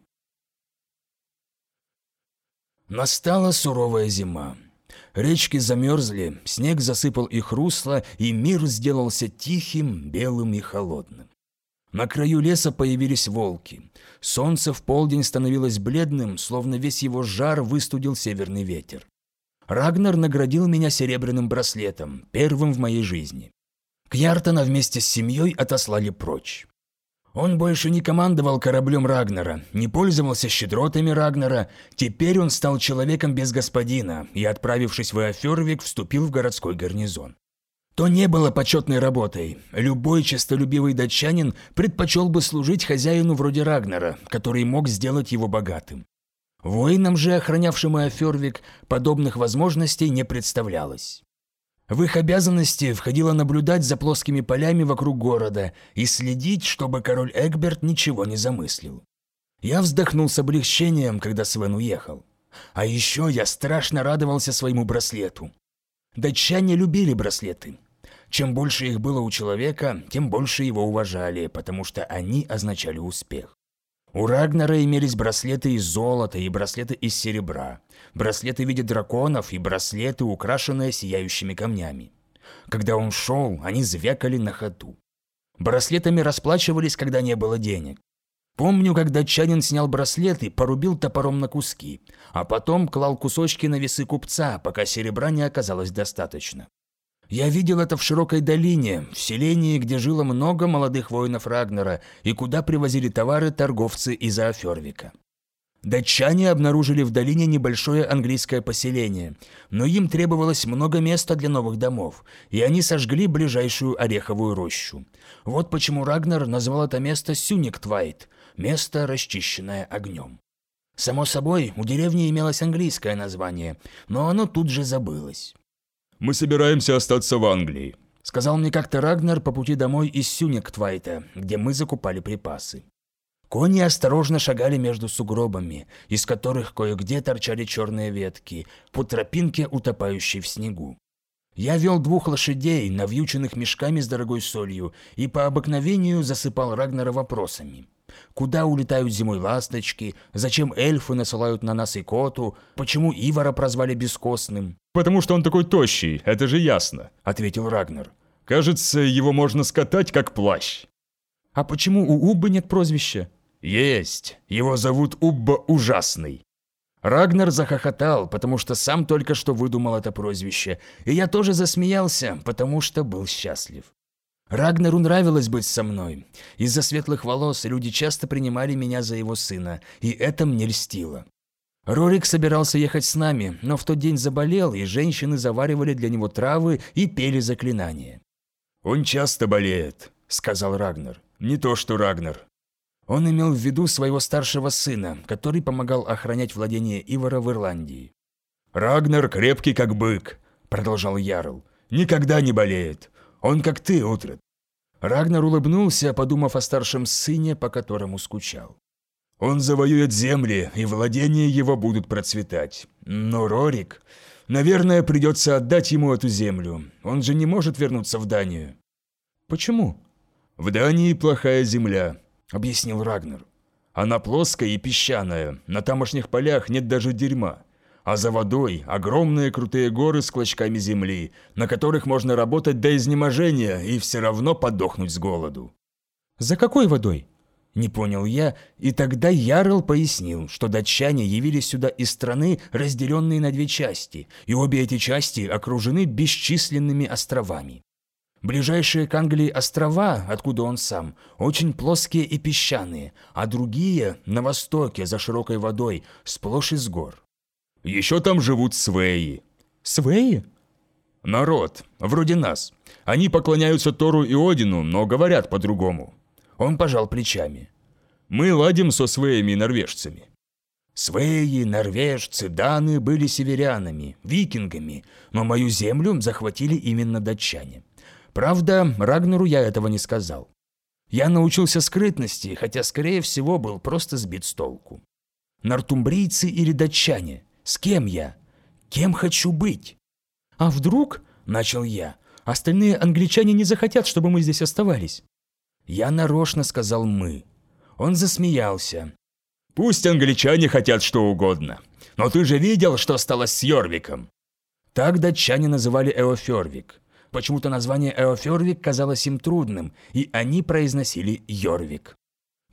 Настала суровая зима. Речки замерзли, снег засыпал их русло, и мир сделался тихим, белым и холодным. На краю леса появились волки. Солнце в полдень становилось бледным, словно весь его жар выстудил северный ветер. Рагнар наградил меня серебряным браслетом, первым в моей жизни. Кьяртона вместе с семьей отослали прочь. Он больше не командовал кораблем Рагнара, не пользовался щедротами Рагнара, теперь он стал человеком без господина и, отправившись в Эофервик, вступил в городской гарнизон. То не было почетной работой. Любой честолюбивый датчанин предпочел бы служить хозяину вроде Рагнера, который мог сделать его богатым. Воинам же, охранявшим Эофервик, подобных возможностей не представлялось. В их обязанности входило наблюдать за плоскими полями вокруг города и следить, чтобы король Эгберт ничего не замыслил. Я вздохнул с облегчением, когда Свен уехал. А еще я страшно радовался своему браслету. Датчане любили браслеты. Чем больше их было у человека, тем больше его уважали, потому что они означали успех. У Рагнара имелись браслеты из золота и браслеты из серебра, браслеты в виде драконов и браслеты, украшенные сияющими камнями. Когда он шел, они звякали на ходу. Браслетами расплачивались, когда не было денег. Помню, когда Чанин снял браслет и порубил топором на куски, а потом клал кусочки на весы купца, пока серебра не оказалось достаточно. Я видел это в широкой долине, в селении, где жило много молодых воинов Рагнера и куда привозили товары торговцы из Афервика. Датчане обнаружили в долине небольшое английское поселение, но им требовалось много места для новых домов, и они сожгли ближайшую ореховую рощу. Вот почему Рагнар назвал это место Сюниктвайт – место, расчищенное огнем. Само собой, у деревни имелось английское название, но оно тут же забылось. Мы собираемся остаться в Англии. Сказал мне как-то Рагнар по пути домой из Сюниктвайта, где мы закупали припасы. Кони осторожно шагали между сугробами, из которых кое-где торчали черные ветки, по тропинке, утопающей в снегу. Я вел двух лошадей, навьюченных мешками с дорогой солью, и по обыкновению засыпал Рагнара вопросами. Куда улетают зимой ласточки? Зачем эльфы насылают на нас икоту? Почему Ивара прозвали бескостным? «Потому что он такой тощий, это же ясно», — ответил Рагнар. «Кажется, его можно скатать, как плащ». «А почему у Уббы нет прозвища?» «Есть. Его зовут Убба Ужасный». Рагнар захохотал, потому что сам только что выдумал это прозвище, и я тоже засмеялся, потому что был счастлив. Рагнару нравилось быть со мной. Из-за светлых волос люди часто принимали меня за его сына, и это мне льстило. Рорик собирался ехать с нами, но в тот день заболел, и женщины заваривали для него травы и пели заклинания. «Он часто болеет», — сказал Рагнар. «Не то что Рагнар». Он имел в виду своего старшего сына, который помогал охранять владение Ивара в Ирландии. «Рагнар крепкий как бык», — продолжал Ярл. «Никогда не болеет. Он как ты, Утрет». Рагнар улыбнулся, подумав о старшем сыне, по которому скучал. «Он завоюет земли, и владения его будут процветать. Но Рорик... Наверное, придется отдать ему эту землю. Он же не может вернуться в Данию». «Почему?» «В Дании плохая земля», — объяснил Рагнар. «Она плоская и песчаная, на тамошних полях нет даже дерьма а за водой огромные крутые горы с клочками земли, на которых можно работать до изнеможения и все равно подохнуть с голоду. «За какой водой?» Не понял я, и тогда Ярл пояснил, что датчане явились сюда из страны, разделенные на две части, и обе эти части окружены бесчисленными островами. Ближайшие к Англии острова, откуда он сам, очень плоские и песчаные, а другие, на востоке, за широкой водой, сплошь из гор. Еще там живут свеи. Свеи? Народ, вроде нас. Они поклоняются Тору и Одину, но говорят по-другому. Он пожал плечами. Мы ладим со свеями и норвежцами. Свеи, норвежцы, даны были северянами, викингами, но мою землю захватили именно датчане. Правда, Рагнеру я этого не сказал. Я научился скрытности, хотя, скорее всего, был просто сбит с толку. Нортумбрийцы или датчане? С кем я? Кем хочу быть? А вдруг, начал я, остальные англичане не захотят, чтобы мы здесь оставались? Я нарочно сказал «мы». Он засмеялся. «Пусть англичане хотят что угодно. Но ты же видел, что стало с Йорвиком?» Так датчане называли Эофервик. Почему-то название Эофервик казалось им трудным, и они произносили Йорвик.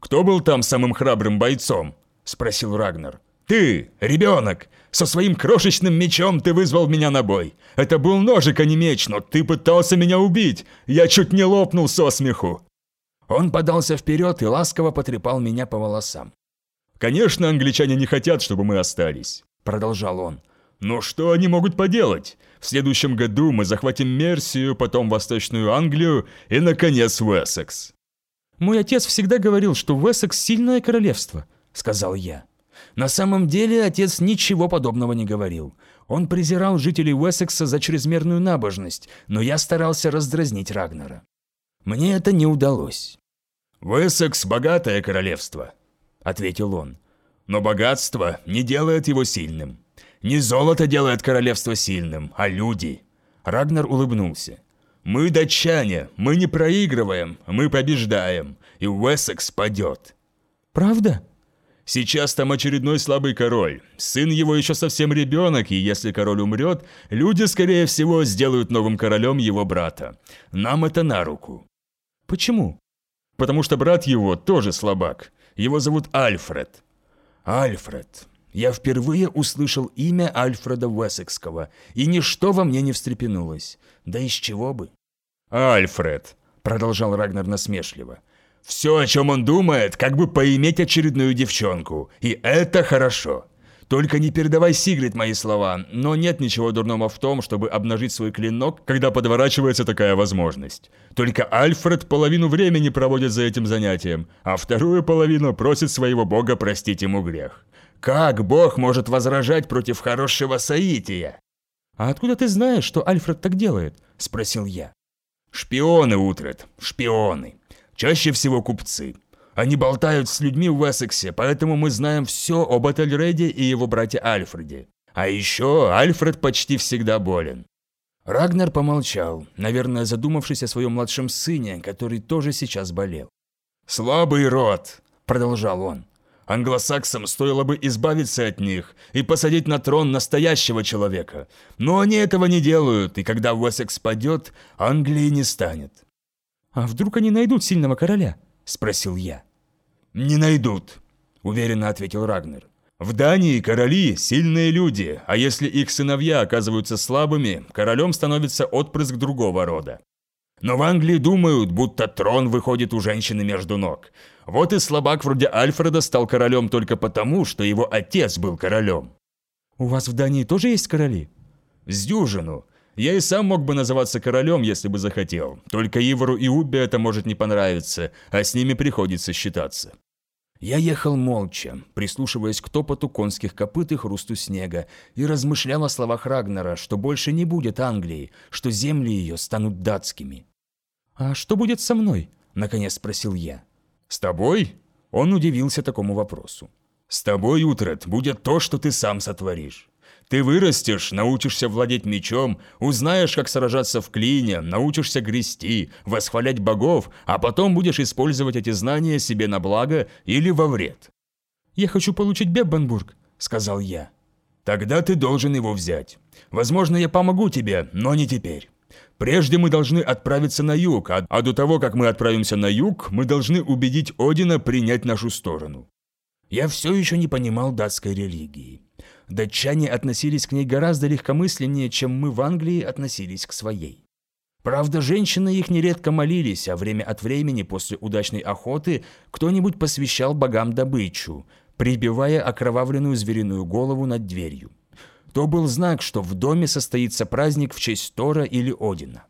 «Кто был там самым храбрым бойцом?» – спросил Рагнар. «Ты, ребенок, со своим крошечным мечом ты вызвал меня на бой. Это был ножик, а не меч, но ты пытался меня убить. Я чуть не лопнул со смеху». Он подался вперед и ласково потрепал меня по волосам. «Конечно, англичане не хотят, чтобы мы остались», – продолжал он. «Но что они могут поделать? В следующем году мы захватим Мерсию, потом Восточную Англию и, наконец, Уэссекс». «Мой отец всегда говорил, что Уэссекс – сильное королевство», – сказал я. На самом деле отец ничего подобного не говорил. Он презирал жителей Уэссекса за чрезмерную набожность, но я старался раздразнить Рагнера. Мне это не удалось. «Уэссекс – богатое королевство», – ответил он. «Но богатство не делает его сильным. Не золото делает королевство сильным, а люди. Рагнар улыбнулся. «Мы датчане, мы не проигрываем, мы побеждаем, и Уэссекс падет». Правда? Сейчас там очередной слабый король. Сын его еще совсем ребенок, и если король умрет, люди, скорее всего, сделают новым королем его брата. Нам это на руку. Почему? Потому что брат его тоже слабак. Его зовут Альфред. Альфред. Я впервые услышал имя Альфреда Уэссекского, и ничто во мне не встрепенулось. Да из чего бы? «Альфред», — продолжал Рагнар насмешливо, — «все, о чем он думает, как бы поиметь очередную девчонку, и это хорошо. Только не передавай Сигрид мои слова, но нет ничего дурного в том, чтобы обнажить свой клинок, когда подворачивается такая возможность. Только Альфред половину времени проводит за этим занятием, а вторую половину просит своего бога простить ему грех. Как бог может возражать против хорошего соития? А откуда ты знаешь, что Альфред так делает? Спросил я. Шпионы, Утред, шпионы. Чаще всего купцы. Они болтают с людьми в Эссексе, поэтому мы знаем все об Этельреде и его брате Альфреде. А еще Альфред почти всегда болен. Рагнар помолчал, наверное, задумавшись о своем младшем сыне, который тоже сейчас болел. «Слабый род», — продолжал он. «Англосаксам стоило бы избавиться от них и посадить на трон настоящего человека. Но они этого не делают, и когда Уэссекс падет, Англии не станет». «А вдруг они найдут сильного короля?» – спросил я. «Не найдут», – уверенно ответил Рагнер. «В Дании короли – сильные люди, а если их сыновья оказываются слабыми, королем становится отпрыск другого рода. Но в Англии думают, будто трон выходит у женщины между ног. Вот и слабак вроде Альфреда стал королем только потому, что его отец был королем. «У вас в Дании тоже есть короли?» «С дюжину. Я и сам мог бы называться королем, если бы захотел. Только Ивору и Уббе это может не понравиться, а с ними приходится считаться». Я ехал молча, прислушиваясь к топоту конских копыт и хрусту снега, и размышлял о словах Рагнара, что больше не будет Англии, что земли ее станут датскими. «А что будет со мной?» – наконец спросил я. «С тобой?» Он удивился такому вопросу. «С тобой, Утрет, будет то, что ты сам сотворишь. Ты вырастешь, научишься владеть мечом, узнаешь, как сражаться в клине, научишься грести, восхвалять богов, а потом будешь использовать эти знания себе на благо или во вред. «Я хочу получить Беббенбург», — сказал я. «Тогда ты должен его взять. Возможно, я помогу тебе, но не теперь. Прежде мы должны отправиться на юг, а, а до того, как мы отправимся на юг, мы должны убедить Одина принять нашу сторону». Я все еще не понимал датской религии датчане относились к ней гораздо легкомысленнее, чем мы в Англии относились к своей. Правда, женщины их нередко молились, а время от времени после удачной охоты кто-нибудь посвящал богам добычу, прибивая окровавленную звериную голову над дверью. То был знак, что в доме состоится праздник в честь Тора или Одина.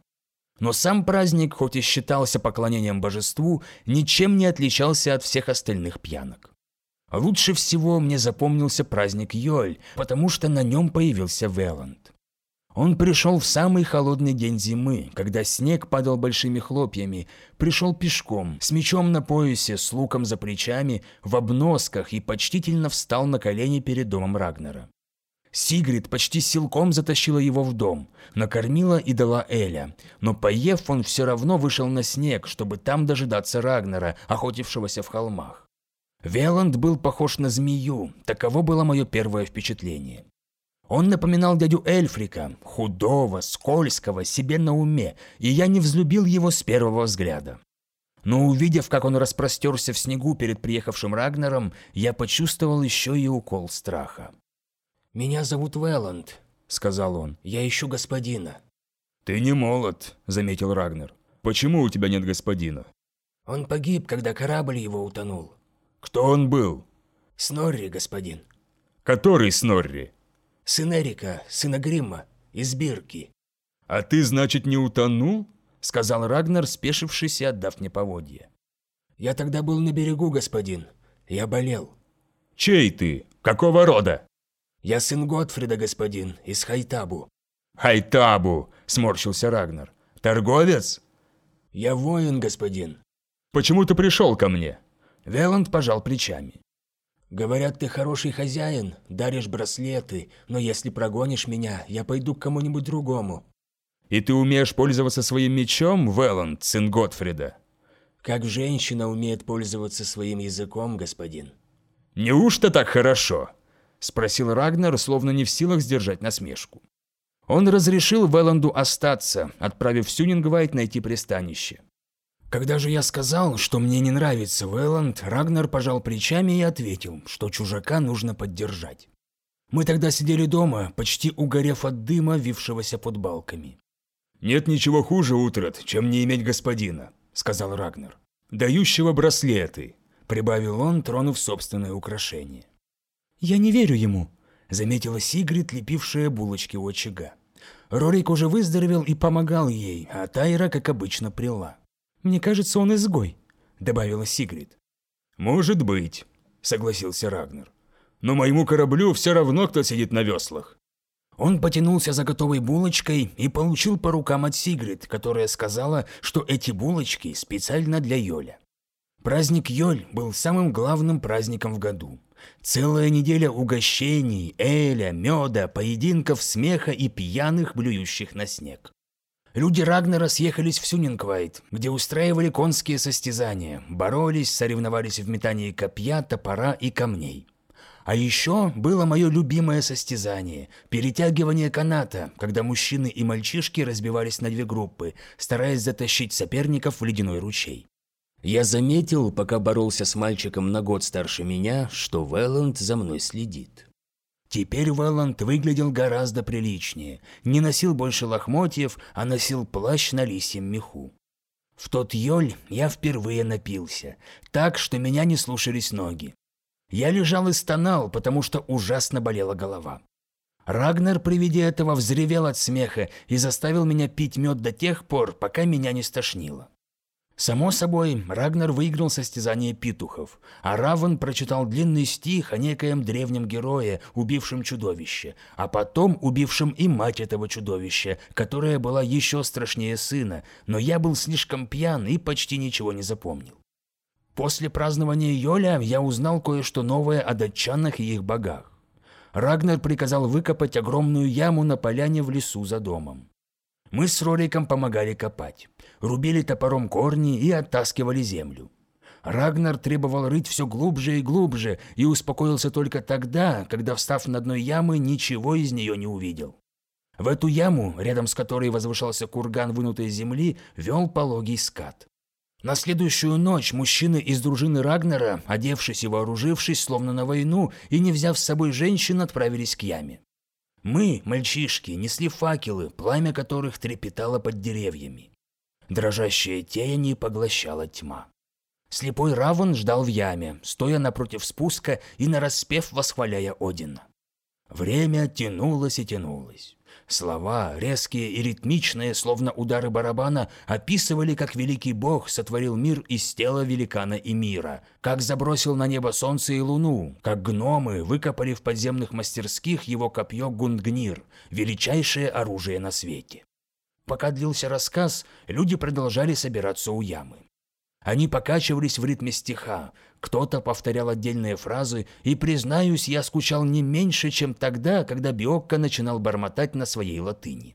Но сам праздник, хоть и считался поклонением божеству, ничем не отличался от всех остальных пьянок. Лучше всего мне запомнился праздник Йоль, потому что на нем появился Веланд. Он пришел в самый холодный день зимы, когда снег падал большими хлопьями, пришел пешком, с мечом на поясе, с луком за плечами, в обносках и почтительно встал на колени перед домом Рагнера. Сигрид почти силком затащила его в дом, накормила и дала Эля, но поев он все равно вышел на снег, чтобы там дожидаться Рагнера, охотившегося в холмах. Веланд был похож на змею, таково было мое первое впечатление. Он напоминал дядю Эльфрика, худого, скользкого, себе на уме, и я не взлюбил его с первого взгляда. Но увидев, как он распростерся в снегу перед приехавшим Рагнером, я почувствовал еще и укол страха. «Меня зовут Веланд», — сказал он. «Я ищу господина». «Ты не молод», — заметил Рагнер. «Почему у тебя нет господина?» «Он погиб, когда корабль его утонул. Кто он был? Снорри, господин. Который Снорри? Сын Эрика, сына Гримма, из Бирки. А ты, значит, не утонул? Сказал Рагнар, спешившись и отдав мне поводье. Я тогда был на берегу, господин. Я болел. Чей ты? Какого рода? Я сын Готфрида, господин, из Хайтабу. Хайтабу, сморщился Рагнар. Торговец? Я воин, господин. Почему ты пришел ко мне? Веланд пожал плечами. «Говорят, ты хороший хозяин, даришь браслеты, но если прогонишь меня, я пойду к кому-нибудь другому». И ты умеешь пользоваться своим мечом, Велланд, сын Готфрида? Как женщина умеет пользоваться своим языком, господин? Неужто так хорошо? Спросил Рагнар, словно не в силах сдержать насмешку. Он разрешил Велланду остаться, отправив Сюнингвайт найти пристанище. Когда же я сказал, что мне не нравится Вэланд, Рагнар пожал плечами и ответил, что чужака нужно поддержать. Мы тогда сидели дома, почти угорев от дыма, вившегося под балками. «Нет ничего хуже, Утрат, чем не иметь господина», — сказал Рагнар. «Дающего браслеты», — прибавил он, тронув собственное украшение. «Я не верю ему», — заметила Сигрид, лепившая булочки у очага. Рорик уже выздоровел и помогал ей, а Тайра, как обычно, прила. «Мне кажется, он изгой», — добавила Сигрид. «Может быть», — согласился Рагнар. «Но моему кораблю все равно, кто сидит на веслах». Он потянулся за готовой булочкой и получил по рукам от Сигрид, которая сказала, что эти булочки специально для Йоля. Праздник Йоль был самым главным праздником в году. Целая неделя угощений, эля, меда, поединков, смеха и пьяных, блюющих на снег. Люди Рагнера съехались в Сюнингвайт, где устраивали конские состязания, боролись, соревновались в метании копья, топора и камней. А еще было мое любимое состязание – перетягивание каната, когда мужчины и мальчишки разбивались на две группы, стараясь затащить соперников в ледяной ручей. Я заметил, пока боролся с мальчиком на год старше меня, что Велланд за мной следит. Теперь Вэлланд выглядел гораздо приличнее, не носил больше лохмотьев, а носил плащ на лисьем меху. В тот ёль я впервые напился, так, что меня не слушались ноги. Я лежал и стонал, потому что ужасно болела голова. Рагнер при виде этого взревел от смеха и заставил меня пить мед до тех пор, пока меня не стошнило. Само собой, Рагнар выиграл состязание петухов, а Равен прочитал длинный стих о некоем древнем герое, убившем чудовище, а потом убившем и мать этого чудовища, которая была еще страшнее сына, но я был слишком пьян и почти ничего не запомнил. После празднования Йоля я узнал кое-что новое о датчанах и их богах. Рагнар приказал выкопать огромную яму на поляне в лесу за домом. Мы с Рориком помогали копать, рубили топором корни и оттаскивали землю. Рагнар требовал рыть все глубже и глубже и успокоился только тогда, когда, встав над одной ямы, ничего из нее не увидел. В эту яму, рядом с которой возвышался курган вынутой земли, вел пологий скат. На следующую ночь мужчины из дружины Рагнера, одевшись и вооружившись, словно на войну, и не взяв с собой женщин, отправились к яме. Мы, мальчишки, несли факелы, пламя которых трепетало под деревьями. Дрожащие тени поглощала тьма. Слепой Раван ждал в яме, стоя напротив спуска и нараспев восхваляя Одина. Время тянулось и тянулось. Слова, резкие и ритмичные, словно удары барабана, описывали, как великий бог сотворил мир из тела великана и мира, как забросил на небо солнце и луну, как гномы выкопали в подземных мастерских его копье Гундгнир, величайшее оружие на свете. Пока длился рассказ, люди продолжали собираться у ямы. Они покачивались в ритме стиха, кто-то повторял отдельные фразы, и, признаюсь, я скучал не меньше, чем тогда, когда Биокко начинал бормотать на своей латыни.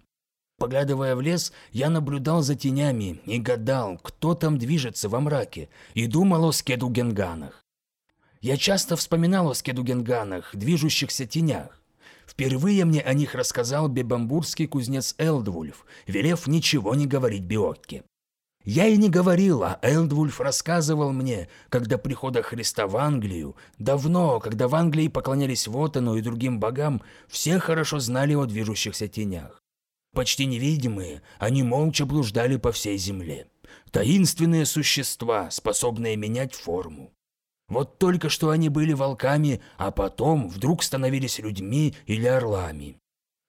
Поглядывая в лес, я наблюдал за тенями и гадал, кто там движется во мраке, и думал о скедугенганах. Я часто вспоминал о скедугенганах, движущихся тенях. Впервые мне о них рассказал бебамбурский кузнец Элдвульф, велев ничего не говорить Биокке. Я и не говорил, а Элдвульф рассказывал мне, когда прихода Христа в Англию, давно, когда в Англии поклонялись Вотану и другим богам, все хорошо знали о движущихся тенях. Почти невидимые, они молча блуждали по всей земле. Таинственные существа, способные менять форму. Вот только что они были волками, а потом вдруг становились людьми или орлами.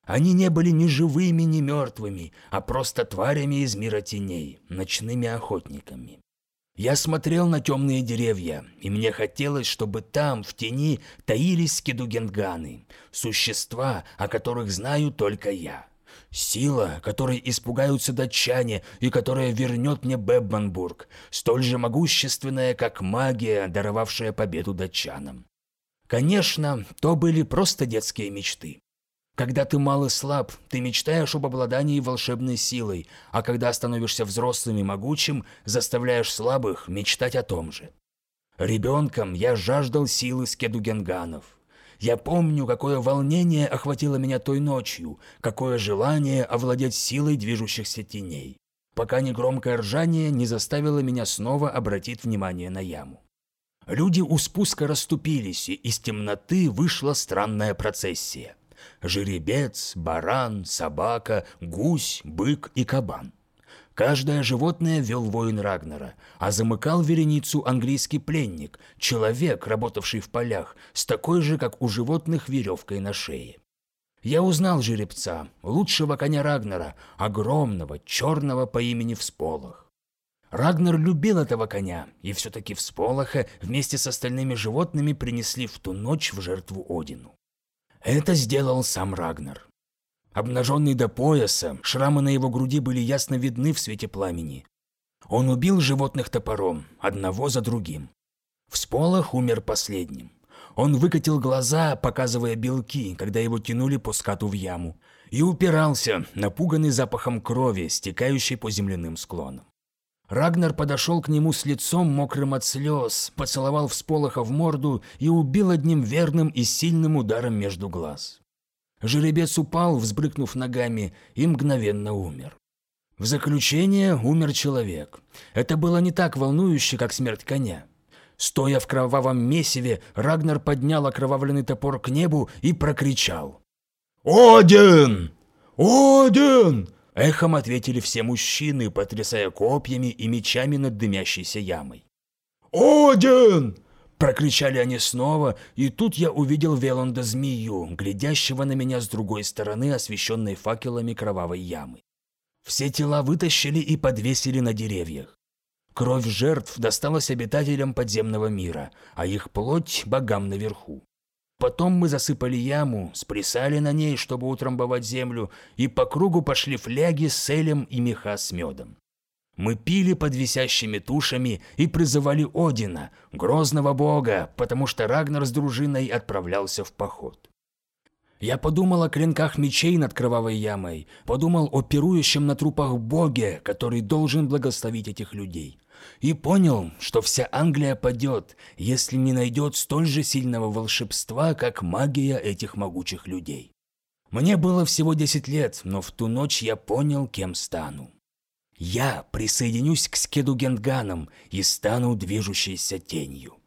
Они не были ни живыми, ни мертвыми, а просто тварями из мира теней, ночными охотниками. Я смотрел на темные деревья, и мне хотелось, чтобы там, в тени, таились скидугенганы, существа, о которых знаю только я. Сила, которой испугаются датчане и которая вернет мне Беббанбург, столь же могущественная, как магия, даровавшая победу датчанам. Конечно, то были просто детские мечты. Когда ты мал и слаб, ты мечтаешь об обладании волшебной силой, а когда становишься взрослым и могучим, заставляешь слабых мечтать о том же. Ребенком я жаждал силы скедугенганов. Я помню, какое волнение охватило меня той ночью, какое желание овладеть силой движущихся теней, пока негромкое ржание не заставило меня снова обратить внимание на яму. Люди у спуска расступились, и из темноты вышла странная процессия. Жеребец, баран, собака, гусь, бык и кабан. Каждое животное вел воин Рагнера, а замыкал вереницу английский пленник, человек, работавший в полях, с такой же, как у животных, веревкой на шее. Я узнал жеребца, лучшего коня Рагнера, огромного, черного по имени Всполох. Рагнер любил этого коня, и все-таки Всполоха вместе с остальными животными принесли в ту ночь в жертву Одину. Это сделал сам Рагнер. Обнаженный до пояса, шрамы на его груди были ясно видны в свете пламени. Он убил животных топором, одного за другим. Всполох умер последним. Он выкатил глаза, показывая белки, когда его тянули по скату в яму, и упирался, напуганный запахом крови, стекающей по земляным склонам. Рагнар подошел к нему с лицом, мокрым от слез, поцеловал всполоха в морду и убил одним верным и сильным ударом между глаз. Жеребец упал, взбрыкнув ногами, и мгновенно умер. В заключение умер человек. Это было не так волнующе, как смерть коня. Стоя в кровавом месиве, Рагнар поднял окровавленный топор к небу и прокричал. «Один! Один!» Эхом ответили все мужчины, потрясая копьями и мечами над дымящейся ямой. «Один!» Прокричали они снова, и тут я увидел Веланда змею, глядящего на меня с другой стороны, освещенной факелами кровавой ямы. Все тела вытащили и подвесили на деревьях. Кровь жертв досталась обитателям подземного мира, а их плоть – богам наверху. Потом мы засыпали яму, сплясали на ней, чтобы утрамбовать землю, и по кругу пошли фляги с элем и меха с медом. Мы пили под висящими тушами и призывали Одина, грозного бога, потому что Рагнар с дружиной отправлялся в поход. Я подумал о клинках мечей над кровавой ямой, подумал о пирующем на трупах боге, который должен благословить этих людей. И понял, что вся Англия падет, если не найдет столь же сильного волшебства, как магия этих могучих людей. Мне было всего 10 лет, но в ту ночь я понял, кем стану. Я присоединюсь к скеду Генганам и стану движущейся тенью.